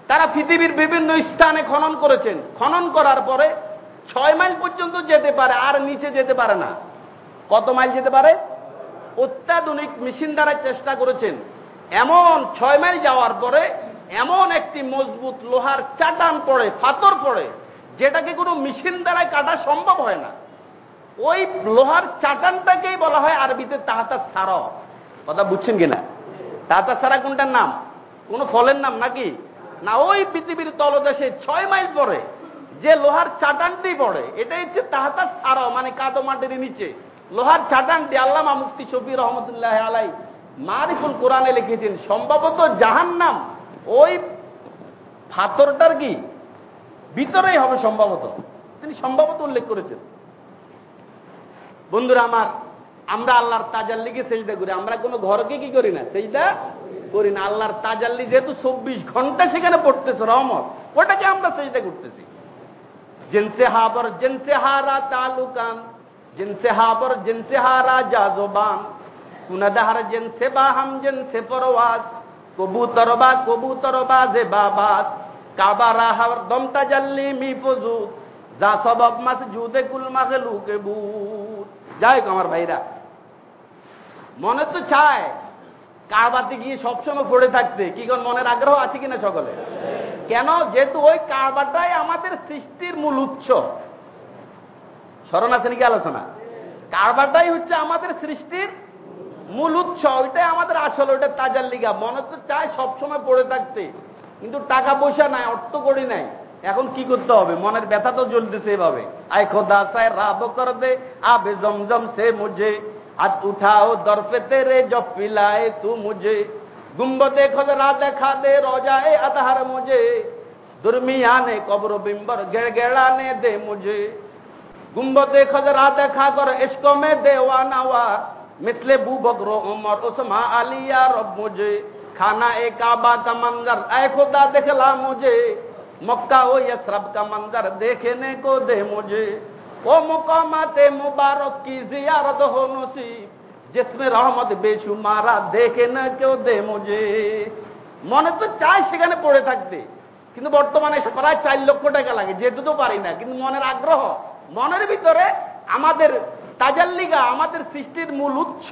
Speaker 1: তারা পৃথিবীর বিভিন্ন স্থানে খনন করেছেন। খনন করার পরে ছয় মাইল পর্যন্ত যেতে পারে, আর নিচে যেতে পারে না। কত মাইল যেতে পারে? অত্যাধুনিক মেশিন দ্বারা চেষ্টা করেছেন। এমন ছয় মাইল যাওয়ার পরে এমন একটি মজবুত লোহার চাটান পড়ে, ফাতর পড়ে যেটাকে কোনো মেশিন দ্বারাই কাটা সম্ভব হয় না। ওই লোহার চাটানটাকেই বলা হয় আরবিতে তাহাতা সার। কথা বুঝছেন কিনা তাহাতা সারা কোনটার নাম? কোন ফলের নাম নাকি? না, ওই পৃথিবীর তলদেশে ছয় মাইল পরে যে লোহার চাটানটি পড়ে, এটাই হচ্ছে তাহাতা সার মানে কাদো মাটির নিচে। লোহার চাটানটি আল্লামা মুফতি শফি রহমতুল্লাহ আলাই মারিফুল কোরআনে লিখেছেন, সম্ভবত জাহান নাম ওই ফাতরটার কি? ভিতরেই হবে সম্ভবত। তিনি সম্ভবত উল্লেখ করেছেন। বন্ধুরা আমার, আমরা আল্লাহর তাজাল্লিকে সেইটা করি। আমরা কোনো ঘরকে কি করি না? সেইটা করি না। আল্লাহর তাজাল্লি যেহেতু চব্বিশ ঘণ্টা সেখানে পড়তেছে, রহমত। ওটাকে আমরা সেইটা করতেছি। জিনসে হাবর জিনসে হারা তালুকান জিনসে হাবর জিনসে হারা জাজবান। কুনাদাহার জিনসে বাহাম জিনসে পরওয়াজ কবুতর বা কবুতর বা বাবাস যা জুদে কুল মাসে লুকে যাই আমার ভাইরা, মনে তো চায় কারবাতে গিয়ে সবসময় পড়ে থাকতে, কি কোন মনের আগ্রহ আছে কিনা সকলে? কেন? যেহেতু ওই কারবারটাই আমাদের সৃষ্টির মূল উৎস। স্মরণ আছে নাকি আলোচনা? কারবারটাই হচ্ছে আমাদের সৃষ্টির মূল উৎস, ওইটাই আমাদের আসল, ওইটা তাজার লিগা মনে তো চায় সবসময় পড়ে থাকতে। কিন্তু টাকা পয়সা নাই, অর্থ করি নাই। এখন কি করতে হবে? মনের ব্যথা তো জ্বলতেছে এভাবে। আয় খোদা, সায় রাব কর দে, আবে জমজম সে মুঝে। আজ উঠাও দরফে তেরে জব পিলায় তু মুঝে। গুম্বদে খোদরা দেখা দে রজায় আধার মুঝে। দুর্মিয়ানে কবর বিম্বর গেড়গেড়ানে দে মুঝে। গুম্বদে খোদরা দেখা কর এসকমে দেওয়া নাওয়া মিসলে বুবকর উমর ওসমা আলিয়া রব মুঝে। खाना ए काबा का मंजर ऐ खुदा दिखला मुझे मक्का हो यसरब का मंजर देखने को दे मुझे वो मुकामाते मुबारक की जियारत हो नसीब जिसमें रहमत बेशुमारा দেখে না কেউ দে মুঝে মনে তো চায় সেখানে পড়ে থাকতে কিন্তু বর্তমানে প্রায় চার লক্ষ টাকা লাগে যেতে তো পারি না কিন্তু মনের আগ্রহ মনের ভিতরে আমাদের তাজাল্লিগা আমাদের সৃষ্টির মূল উৎস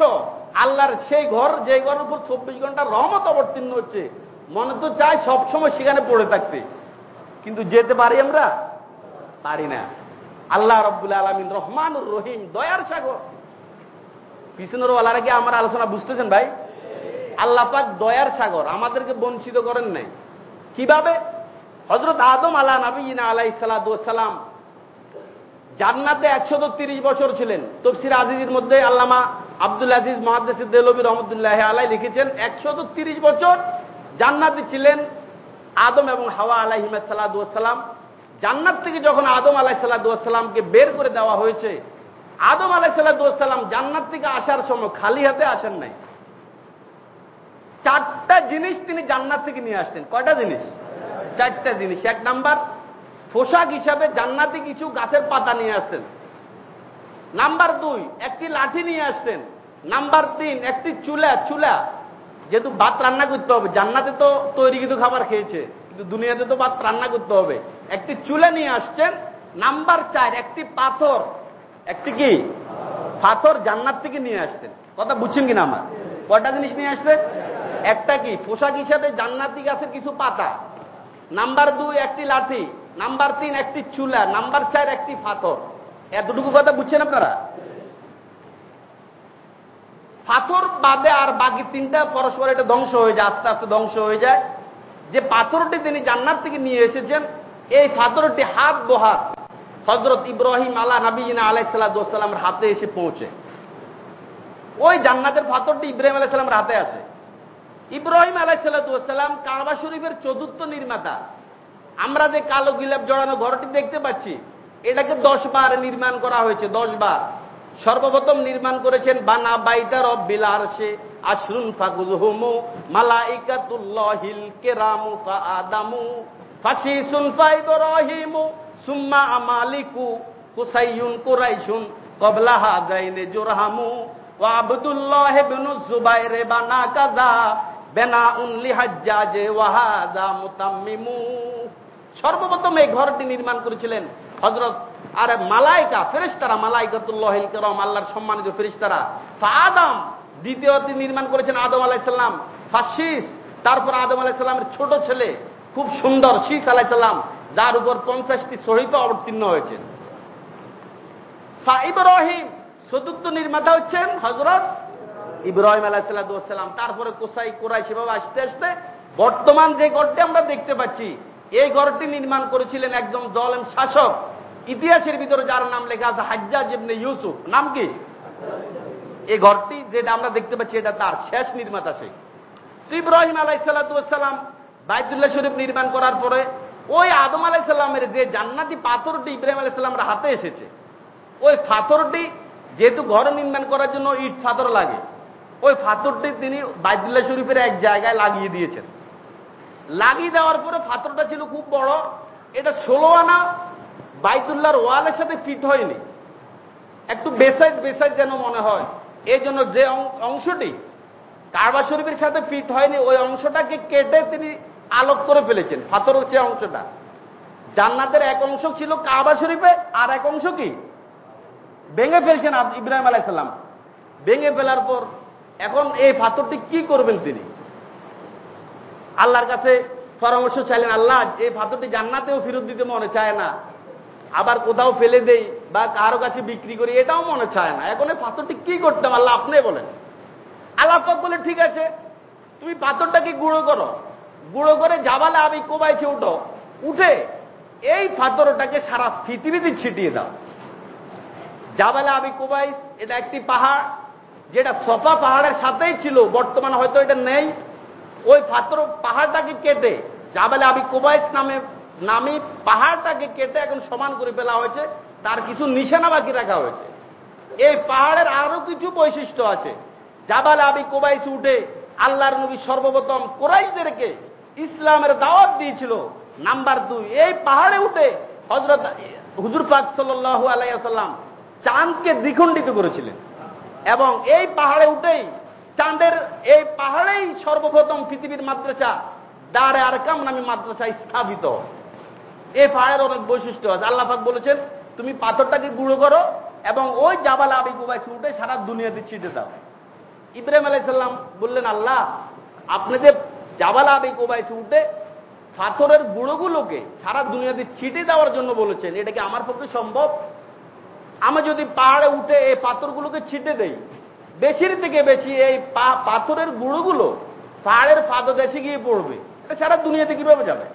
Speaker 1: আল্লাহর সেই ঘর যে ঘরের উপর চব্বিশ ঘণ্টা রহমত অবতীর্ণ হচ্ছে, মনে তো চায় সবসময় সেখানে পড়ে থাকতে। কিন্তু যেতে পারি আমরা? পারি না। আল্লাহ রব্বুল আলমিন রহমানুর রহিম, দয়ার সাগর। পিছনের ওয়ালারা কি আমার আলোচনা বুঝতেছেন ভাই? আল্লাহ পাক দয়ার সাগর, আমাদেরকে বঞ্চিত করেন নাই। কীভাবে? হজরত আদম আলা নবীনা আলাই সালাম জান্নাতে তিরিশ বছর ছিলেন। তফসির আজিজের মধ্যে আল্লামা আব্দুল আজিজ মহাদেশ দেলবী রহমদুল্লাহ আলাই লিখেছেন, একশত তিরিশ বছর জান্নাতে ছিলেন আদম এবং হাওয়া আলাহিমা সালাদুয়াসাল্লাম জান্নাত থেকে যখন আদম আলাহ সাল্লাদুয়াসাল্লামকে বের করে দেওয়া হয়েছে, আদম আলাহ সাল্লাদুয়াসাল্লাম জান্নাত থেকে আসার সময় খালি হাতে আসেন নাই। চারটা জিনিস তিনি জান্নাত থেকে নিয়ে আসতেন কয়টা জিনিস? চারটা জিনিস। এক নাম্বার, পোশাক হিসাবে জান্নাতি কিছু গাছের পাতা নিয়ে আসতেন নাম্বার দুই, একটি লাঠি নিয়ে আসতেন। নাম্বার তিন, একটি চুলা চুলা। যেহেতু ভাত রান্না করতে হবে, জান্নাতে তো তৈরি কিন্তু খাবার খেয়েছে, কিন্তু দুনিয়াতে তো ভাত রান্না করতে হবে। একটি চুলা নিয়ে আসছেন নাম্বার চার, একটি পাথর। একটি কি? পাথর জান্নাত থেকে নিয়ে আসতেন। কথা বুঝছেন কিনা আমার? কটা জিনিস নিয়ে আসতেন? একটা কি? পোশাক হিসাবে জান্নাতি গাছের কিছু পাতা। নাম্বার দুই, একটি লাঠি। নাম্বার তিন, একটি চুলা। নাম্বার চার, একটি পাথর। এতটুকু কথা বুঝছেন আপনারা? পাথর বাদে আর বাকি তিনটা পরস্পর এটা ধ্বংস হয়ে যায়, আস্তে আস্তে ধ্বংস হয়ে যায়। যে পাথরটি তিনি জান্নার থেকে নিয়ে এসেছেন, এই পাথরটি হাত বহাত হজরত ইব্রাহিম আলা নবীনা আলাইসাল্লামের হাতে এসে পৌঁছে। ওই জান্নাতের পাথরটি ইব্রাহিম আলাইসাল্লামের হাতে আসে ইব্রাহিম আলাইসাল্লাম কাবা শরীফের চতুর্থ নির্মাতা। আমরা যে কালো গিলাপ জড়ানো ঘরটি দেখতে পাচ্ছি এটাকে দশ বার নির্মাণ করা হয়েছে, দশ বার। সর্বপ্রথম নির্মাণ করেছেন, বানা বাইদার বিলার সে আশরুন ফাগুজহুমু মালাইকাতুল্লাহিল কেরামু ফাআদামু, ফাসিসুন ফাইবরাহিমু, সুম্মা আমালিকু কুসাইয়ুন কুরাইশুন কবলা হাজাইনে জুরহামু, ওয়া আব্দুল্লাহ ইবনু জুবাইর বানা কাযা বেনা উনলি হাজ্জাজে ওয়াহাদা মুতাম্মিমু। সর্বপ্রথম এই ঘরটি নির্মাণ করেছিলেন হজরত আর মালাইকা ফেরিস্তারা মালাইকাতুল্লাহিল করম, আল্লাহর সম্মানিত ফেরিস্তারা আদম দ্বিতীয়টি নির্মাণ করেছেন আদম আলাইসাল্লাম ফাশিস তারপর আদম আলাইসাল্লামের ছোট ছেলে, খুব সুন্দর শীষ আলাইসাল্লাম যার উপর পঞ্চাশটি শহীদ অবতীর্ণ হয়েছেন। ইব্রাহিম, চতুর্থ নির্মাতা হচ্ছেন হজরত ইব্রাহিম আলাহিসাল্লাম তারপরে কোসাই কোরাই সেভাবে আসতে আসতে বর্তমান যে গড়টি আমরা দেখতে পাচ্ছি এই গড়টি নির্মাণ করেছিলেন একজন জলেম শাসক। ইতিহাসের ভিতরে যার নাম লেখা আছে হাজ্জাজ ইবনে ইউসুফ। নাম কি? এই ঘরটি যেটা আমরা দেখতে পাচ্ছি, এটা তার শেষ নির্মাতা সে। ইব্রাহিম আলাইসাল্লাম বাইদুল্লাহ শরীফ নির্মাণ করার পরে ওই আদম আলাইসাল্লামের যে জান্নাতি পাথরটি ইব্রাহিম আলাইসাল্লামের হাতে এসেছে, ওই পাথরটি যেহেতু ঘর নির্মাণ করার জন্য ইট পাথর লাগে, ওই পাথরটি তিনি বাইদুল্লাহ শরীফের এক জায়গায় লাগিয়ে দিয়েছেন। লাগিয়ে দেওয়ার পরে পাথরটা ছিল খুব বড়। এটা ষোলো আনা, বাইতুল্লাহর ওয়ালের সাথে ফিট হয়নি। একটু বেসাইজ বেসাইজ যেন মনে হয়। এই জন্য যে অংশটি কারবা শরীফের সাথে ফিট হয়নি, ওই অংশটাকে কেটে তিনি আলোক করে ফেলেছেন ফাতর হচ্ছে অংশটা। জান্নাতের এক অংশ ছিল কাবা শরীফে, আর এক অংশ কি? ভেঙে ফেলছেন ইব্রাহিম আলাইসাল্লাম ভেঙে ফেলার পর এখন এই পাথরটি কি করবেন তিনি? আল্লাহর কাছে পরামর্শ চাইলেন, আল্লাহ, এই পাথরটি জান্নাতেও ফেরত দিতে মনে চায় না। আবার কোথাও ফেলে দেই বা কারও কাছে বিক্রি করি, এটাও মনে চায় না। এখন এই পাথরটি কি করতাম আল্লাহ আপনি বলেন। আল্লাহ বলে, ঠিক আছে, তুমি পাথরটাকে গুঁড়ো করো। গুঁড়ো করে জাবালে আমি কোবাইছে, উঠো। উঠে এই পাথরটাকে সারা পৃথিবীতে ছিটিয়ে দাও। জাবালে আমি কোবাইস এটা একটি পাহাড়, যেটা সফা পাহাড়ের সাথেই ছিল, বর্তমানে হয়তো এটা নেই। ওই পাথর পাহাড়টাকে কেটে জাবালে আবি কোবাইস নামে নামে পাহাড়টাকে কেটে এখন সমান করে ফেলা হয়েছে, তার কিছু নিশানা বাকি রাখা হয়েছে। এই পাহাড়ের আরও কিছু বৈশিষ্ট্য আছে। জাবাল আবি কোবাইস উঠে আল্লাহর নবী সর্বপ্রথম কোরাইদেরকে ইসলামের দাওয়াত দিয়েছিল। নাম্বার দুই, এই পাহাড়ে উঠে হজরত হুজুর পাক সাল্লাহ আলাইসাল্লাম চাঁদকে দ্বিখণ্ডিত করেছিলেন। এবং এই পাহাড়ে উঠেই চাঁদের এই পাহাড়েই সর্বপ্রথম পৃথিবীর মাদ্রাসা দারে আরকাম নামে মাদ্রাসা স্থাপিত। এই পাহাড়ের অনেক বৈশিষ্ট্য আছে। আল্লাহাক বলেছেন, তুমি পাথরটাকে গুঁড়ো করো এবং ওই জাবাল আবি কুবাইছে উঠে সারা দুনিয়াতে ছিটে দাও। ইব্রাহিম আলাইসাল্লাম বললেন, আল্লাহ, আপনি যে জাবাল আবি কুবাইছে উঠে পাথরের গুঁড়োগুলোকে সারা দুনিয়াতে ছিটে দেওয়ার জন্য বলেছেন, এটা কি আমার পক্ষে সম্ভব? আমি যদি পাহাড়ে উঠে এই পাথরগুলোকে ছিটে দেই বেশির থেকে বেশি এই পাথরের গুঁড়োগুলো পাহাড়ের পাদদেশে গিয়ে পড়বে। এটা সারা দুনিয়াতে কীভাবে যাবে?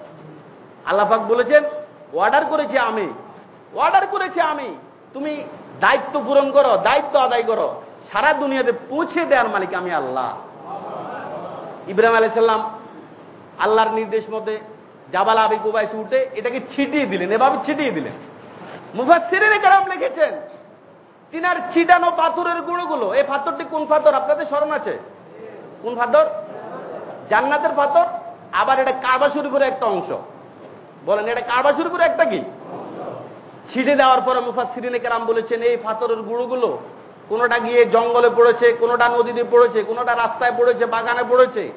Speaker 1: আল্লাহাক বলেছেন অর্ডার করেছি আমি। অর্ডার করেছি আমি। তুমি দায়িত্ব পূরণ করো, দায়িত্ব আদায় করো। সারা দুনিয়াতে পৌঁছে দেওয়ার মালিক আমি আল্লাহ। ইব্রাহিম আলাইসাল্লাম আল্লাহর নির্দেশ মতে জাবাল আবি কুবাইসে উঠে এটাকে ছিটিয়ে দিলেন, এভাবে ছিটিয়ে দিলেন। মুফাসিরের কারাম লিখেছেন তিনার ছিটানো পাথরের গুঁড়োগুলো, এই পাথরটি কোন পাথর? আপনাদের স্মরণ আছে? কোন পাথর? জান্নাতের পাথর। আবার এটা কারবা শুরু করে একটা অংশ। বলেন, এটা কারবা শুরু করে একটা কি? ছিটে দেওয়ার পরে মুফাসিরিনে কেরাম বলেছেন, এই পাথরের গুঁড়োগুলো কোনোটা গিয়ে জঙ্গলে পড়েছে, কোনোটা নদীতে পড়েছে, কোনোটা রাস্তায় পড়েছে, বাগানে পড়েছে।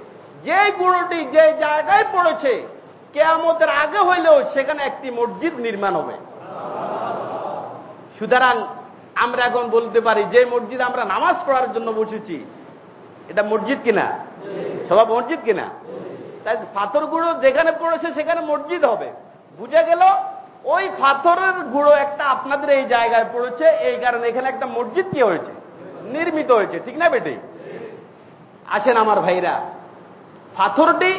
Speaker 1: যে গুঁড়োটি যে জায়গায় পড়েছে, কেয়ামতের আগে হইলেও সেখানে একটি মসজিদ নির্মাণ হবে। সুতরাং আমরা এখন বলতে পারি, যে মসজিদ আমরা নামাজ পড়ার জন্য বসেছি, এটা মসজিদ কিনা? সবাই মসজিদ কিনা? তাই পাথর গুঁড়ো যেখানে পড়েছে সেখানে মসজিদ হবে। বুঝে গেল, ওই পাথরের গুঁড়ো একটা আপনাদের এই জায়গায় পড়েছে, এই কারণে এখানে একটা মসজিদ কি হয়েছে, নির্মিত হয়েছে, ঠিক না বেটি? আসেন আমার ভাইরা, পাথরটি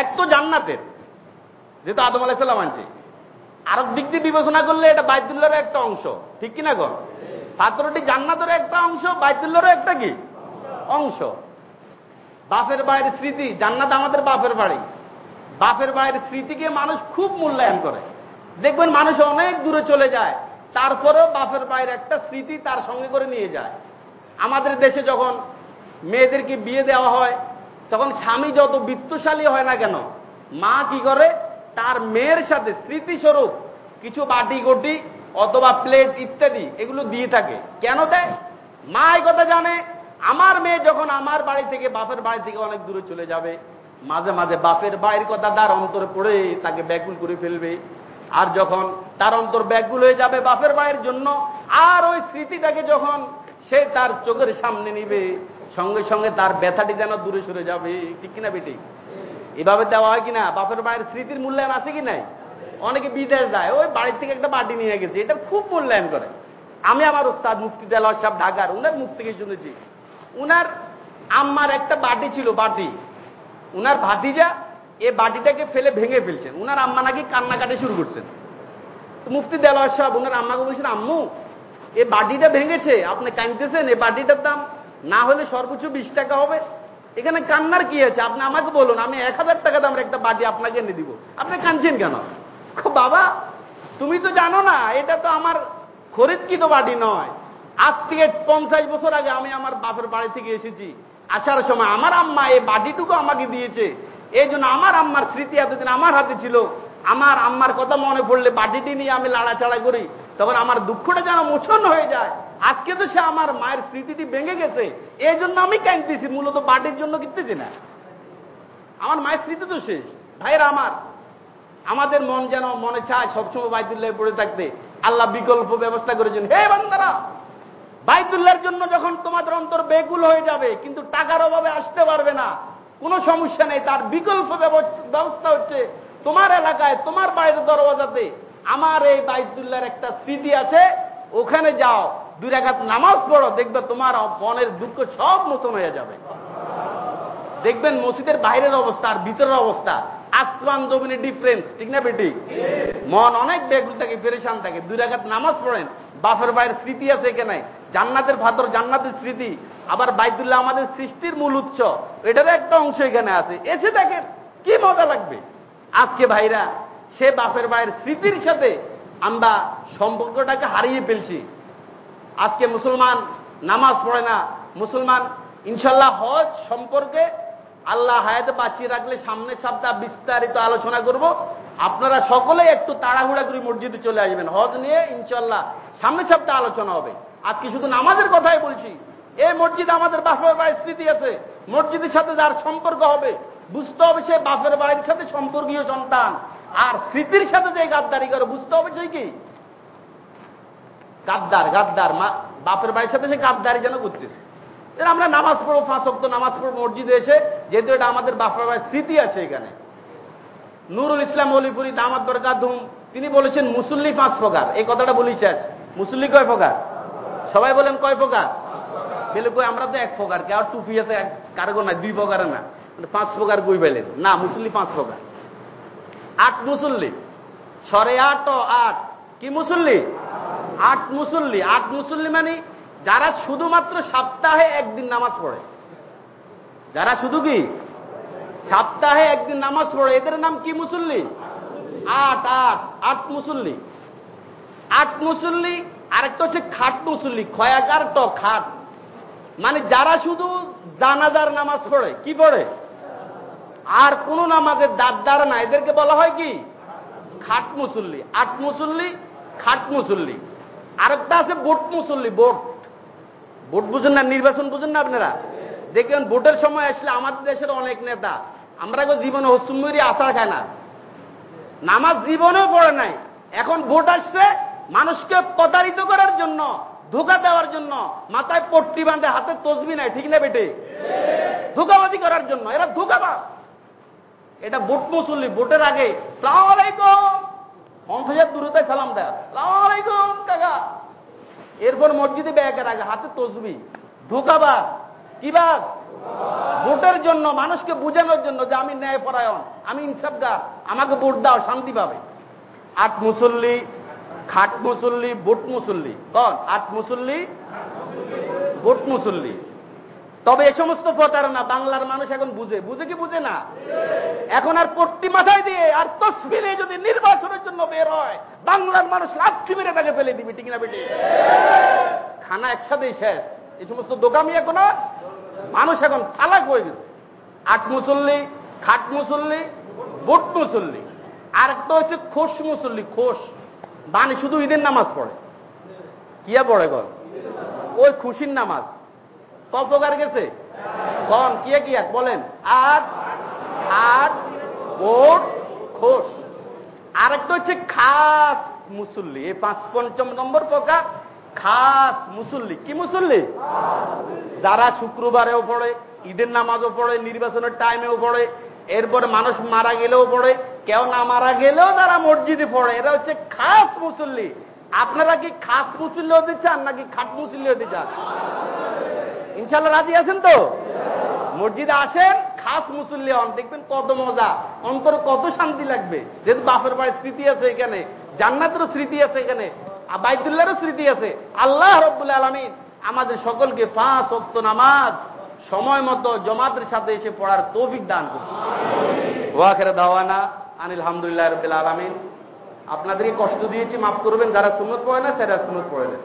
Speaker 1: এক তো জান্নাতের, যেহেতু আদম আলাইসাল্লাম আনছে। আরব দিক দিয়ে বিবেচনা করলে এটা বাইতুল্লার একটা অংশ। ঠিক কিনা গো? পাথরটি জান্নাতের একটা অংশ বাইতুল্লারও একটা কি? অংশ। বাপের বাড়ির স্মৃতি, জান্নাত আমাদের বাপের বাড়ি। বাপের বাড়ির স্মৃতিকে মানুষ খুব মূল্যায়ন করে। দেখবেন মানুষ অনেক দূরে চলে যায়, তারপরেও বাপের বাড়ির একটা স্মৃতি তার সঙ্গে করে নিয়ে যায়। আমাদের দেশে যখন মেয়েদেরকে বিয়ে দেওয়া হয়, তখন স্বামী যত বিত্তশালী হয় না কেন, মা কি করে? তার মেয়ের সাথে স্মৃতিস্বরূপ কিছু বাটি গটি অথবা প্লেট ইত্যাদি এগুলো দিয়ে থাকে। কেন দেয়? মা এই কথা জানে, আমার মেয়ে যখন আমার বাড়ি থেকে, বাপের বাড়ি থেকে অনেক দূরে চলে যাবে, মাঝে মাঝে বাপের বাড়ির কথা তার অন্তরে পড়ে তাকে ব্যাকুল করে ফেলবে। আর যখন তার অন্তর ব্যাকুল হয়ে যাবে বাপের বাড়ির জন্য, আর ওই স্মৃতিটাকে যখন সে তার চোখের সামনে নিবে, সঙ্গে সঙ্গে তার ব্যথাটি যেন দূরে সরে যাবে। ঠিক কিনা বেটি? এভাবে দেওয়া হয় কিনা, বাপের মায়ের স্মৃতির মূল্যায়ন আছে কি নাই? অনেকে বিদেশ যায়, ওই বাড়ির থেকে একটা বাটি নিয়ে গেছে, এটা খুব মূল্যায়ন করে। আমি আমার উস্তাদ মুক্তি দেওয়া সব ঢাকার, উনার মুখ থেকে শুনেছি। উনার আম্মার একটা বাটি ছিল, বাটি। উনার ভাতিজা এ বাটিটাকে ফেলে ভেঙে ফেলছেন। উনার আম্মা নাকি কান্নাকাটি শুরু করছেন। মুফতি দেওয়ার সাহেব, উনার আম্মাকে বলছেন আম্মু, এ বাটিটা ভেঙেছে, আপনি কানতেছেন এ বাটিটার দাম না হলে সর্বোচ্চ বিশ টাকা হবে। এখানে কান্নার কি আছে? আপনি আমাকে বলুন, আমি এক হাজার টাকা দামের একটা বাটি আপনাকে এনে দিব। আপনি কানছেন কেন? বাবা, তুমি তো জানো না, এটা তো আমার খরিদকৃত বাটি নয়। আজ থেকে পঞ্চাশ বছর আগে আমি আমার বাপের বাড়ি থেকে এসেছি। আসার সময় আমার আম্মা এই বাটিটুকু আমাকে দিয়েছে। এই জন্য আমার আম্মার স্মৃতি এতদিন আমার হাতে ছিল। আমার আম্মার কথা মনে পড়লে বাটিটি নিয়ে আমি লাড়াচাড়া করি। তখন আমার দুঃখটা যেন মোছন হয়ে যায়। আজকে তো সে আমার মায়ের স্মৃতিটি ভেঙে গেছে। এই জন্য আমি কাঁদতেছি মূলত বাটির জন্য কিনতেছি না। আমার মায়ের স্মৃতি তো শেষ। ভাইরা আমার, আমাদের মন যেন মনে চায় সবসময় বাইতুল্লাহ পড়ে থাকতে। আল্লাহ বিকল্প ব্যবস্থা করেছেন। হে বান্দারা, বাইতুল্লাহর জন্য যখন তোমাদের অন্তর বেকুল হয়ে যাবে, কিন্তু টাকার অভাবে আসতে পারবে না। কোনো সমস্যা নেই। তার বিকল্প ব্যবস্থা হচ্ছে তোমার এলাকায়, তোমার বাইরের দরওয়াজাতে আমার এই বাইতুল্লাহর একটা স্মৃতি আছে। ওখানে যাও। দুই রেখাত নামাজ পড়ো, দেখবে তোমার মনের দুঃখ সব মোচন হয়ে যাবে। দেখবেন মসজিদের বাইরের অবস্থা আর ভিতরের অবস্থা, আসমান জমিনে ডিফারেন্স ঠিক না বেটি? মন অনেক বেগুল থাকে, পেরেশান থাকে। দুই রেখাত নামাজ পড়েন, বাপের বাইরের স্মৃতি আছে এখানে জান্নাতের ভাতর জান্নাতের স্মৃতি। আবার বাইতুল্লাহ আমাদের সৃষ্টির মূল উৎস এটারও একটা অংশ এখানে আছে। এসে দেখেন, কি মজা লাগবে? আজকে ভাইরা, সে বাপের বাইরের স্মৃতির সাথে আমরা সম্পর্কটাকে হারিয়ে ফেলছি। আজকে মুসলমান নামাজ পড়ে না। মুসলমান, ইনশাল্লাহ হজ সম্পর্কে আল্লাহ হায়াতে বাঁচিয়ে রাখলে সামনের সপ্তাহ বিস্তারিত আলোচনা করব। আপনারা সকলে একটু তাড়াহুড়া করে মসজিদে চলে আসবেন। হজ নিয়ে ইনশাল্লাহ সামনের সপ্তাহ আলোচনা হবে। আজকে শুধু নামাজের কথাই বলছি। এই মসজিদ আমাদের বাপের বাড়ির স্মৃতি আছে। মসজিদের সাথে যার সম্পর্ক হবে, বুঝতে হবে সে বাপের বাড়ির সাথে সম্পর্কীয় সন্তান। আর স্মৃতির সাথে যে গাদ্দারি করে, বুঝতে হবে সেই কি? গাদ্দার গাদ্দার বাপের বাড়ির সাথে সে গাদ্দারি যেন করতেছে। আমরা নামাজ পড়ব, পাঁচ অক্ট নামাজ পড়ব, মসজিদে এসে, যেহেতু এটা আমাদের বাপের বাড়ির স্মৃতি আছে এখানে। নুরুল ইসলাম অলিপুরি দামাত দরকার ধুম, তিনি বলেছেন, মুসল্লি পাঁচ প্রকার। এই কথাটা বলি শেষ মুসল্লি কয় প্রকার? সবাই বলেন কয় প্রকার? বলে কই আমরা তো এক প্রকার কে আর টুপি আছে কারগো না দুই প্রকারে না। মানে পাঁচ প্রকার গুই পেলেন না, মুসল্লি পাঁচ প্রকার। আট মুসল্লি। সরে আট ও আট। কি মুসল্লি? আট মুসল্লি। আট মুসল্লি মানে যারা শুধুমাত্র সপ্তাহে একদিন নামাজ পড়ে। যারা শুধু কি? সপ্তাহে একদিন নামাজ পড়ে। এদের নাম কি মুসল্লি? আট আট আট মুসল্লি। আট মুসল্লি, আরেকটা হচ্ছে খাট মুসল্লি। খয়াকার ট খাট। মানে যারা শুধু জানাজার নামাজ পড়ে, কি পড়ে? আর কোন নামাজের দাঁত দ্বারা না। এদেরকে বলা হয় কি? খাট মুসল্লি। আট মুসল্লি, খাট মুসল্লি। আরেকটা আছে বোট মুসল্লি বোট ভোট বুঝেন না, নির্বাচন বুঝেন না আপনারা? দেখবেন ভোটের সময় আসলে আমাদের দেশের অনেক নেতা, আমরা জীবনে হসুমরি আচার খায় না। নামাজ জীবনেও পড়ে নাই। এখন ভোট আসছে, মানুষকে প্রতারিত করার জন্য, ধোকা দেওয়ার জন্য, মাথায় পট্টি বাঁধে, হাতে তসবি নাই, ঠিক না বেটে? ধোকাবাজি করার জন্য, এরা ধোকাবাজ। এটা ভোট মুসল্লি, ভোটের আগে, সালাম আলাইকুম। পঞ্চাশ হাজার দূরতায় সালাম দেয়। সালাম আলাইকুম, কাকা। এরপর মসজিদে ব্যাগের আগে হাতে তসবি। ধোকাবাজ, কি বাস ভোটের জন্য, মানুষকে বুঝানোর জন্য যে আমি ন্যায় পরায়ণ আমি ইনসাফদার আমাকে ভোট দাও, শান্তি পাবে। আট মুসল্লি, খাট মুসল্লি, ভোট মুসল্লি। কন? আট মুসল্লি, ভোট মুসল্লি। তবে এ সমস্ত প্রতারণা বাংলার মানুষ এখন বুঝে। বুঝে কি বুঝে না? এখন আর পট্টি মাথায় দিয়ে আর তসবিরে যদি নির্বাচনের জন্য বের হয়, বাংলার মানুষ লাচ্ছি মেরে তাকে ফেলে দিবে, ঠিক না বেটি? খানা একসাথেই শেষ। এই সমস্ত দোকামি এখন মানুষ এখন চালাক হয়ে গেছে। আট মুসল্লি, খাট মুসল্লি, বোট মুসল্লি। আর একটা হচ্ছে খোস মুসল্লি খোস বানি শুধু ঈদের নামাজ পড়ে। কিয়া পড়ে কর ওই খুশির নামাজ। ক প্রকার গেছে? কন কিয়া কিয়া বলেন। আর আর বোট খোস আরেকটা হচ্ছে খাস মুসল্লি। এই পাঁচ পঞ্চম নম্বর প্রকার খাস মুসল্লি। কি মুসল্লি? যারা শুক্রবারেও পড়ে, ঈদের নামাজও পড়ে, নির্বাচনের টাইমেও পড়ে, এরপর মানুষ মারা গেলেও পড়ে, কেউ না মারা গেলেও তারা মসজিদে পড়ে। এরা হচ্ছে খাস মুসল্লি। আপনারা কি খাস মুসল্লি হতে চান নাকি খাট মুসল্লি হতে চান ইনশাল্লাহ রাজি আছেন তো? মসজিদে আসেন, খাস মুসল্লি হন। দেখবেন কত মজা। অন্তর কত শান্তি লাগবে। যেহেতু বাপের বাড়ির স্মৃতি আছে এখানে, জান্নাতেরও স্মৃতি আছে এখানে বাইতুল্লাহরও স্মৃতি আছে। আল্লাহ রব্বুল আলমিন আমাদের সকলকে পাঁচ অক্ত নামাজ, সময় মতো জমাতের সাথে এসে পড়ার তৌফিক দান করুন। দাওয়ানা আনিল হামদুলিল্লাহ রবিল আলমিন। আপনাদেরকে কষ্ট দিয়েছি, মাফ করবেন, যারা সুন্নত পড়ে না, তারা সুন্নত পড়ে না।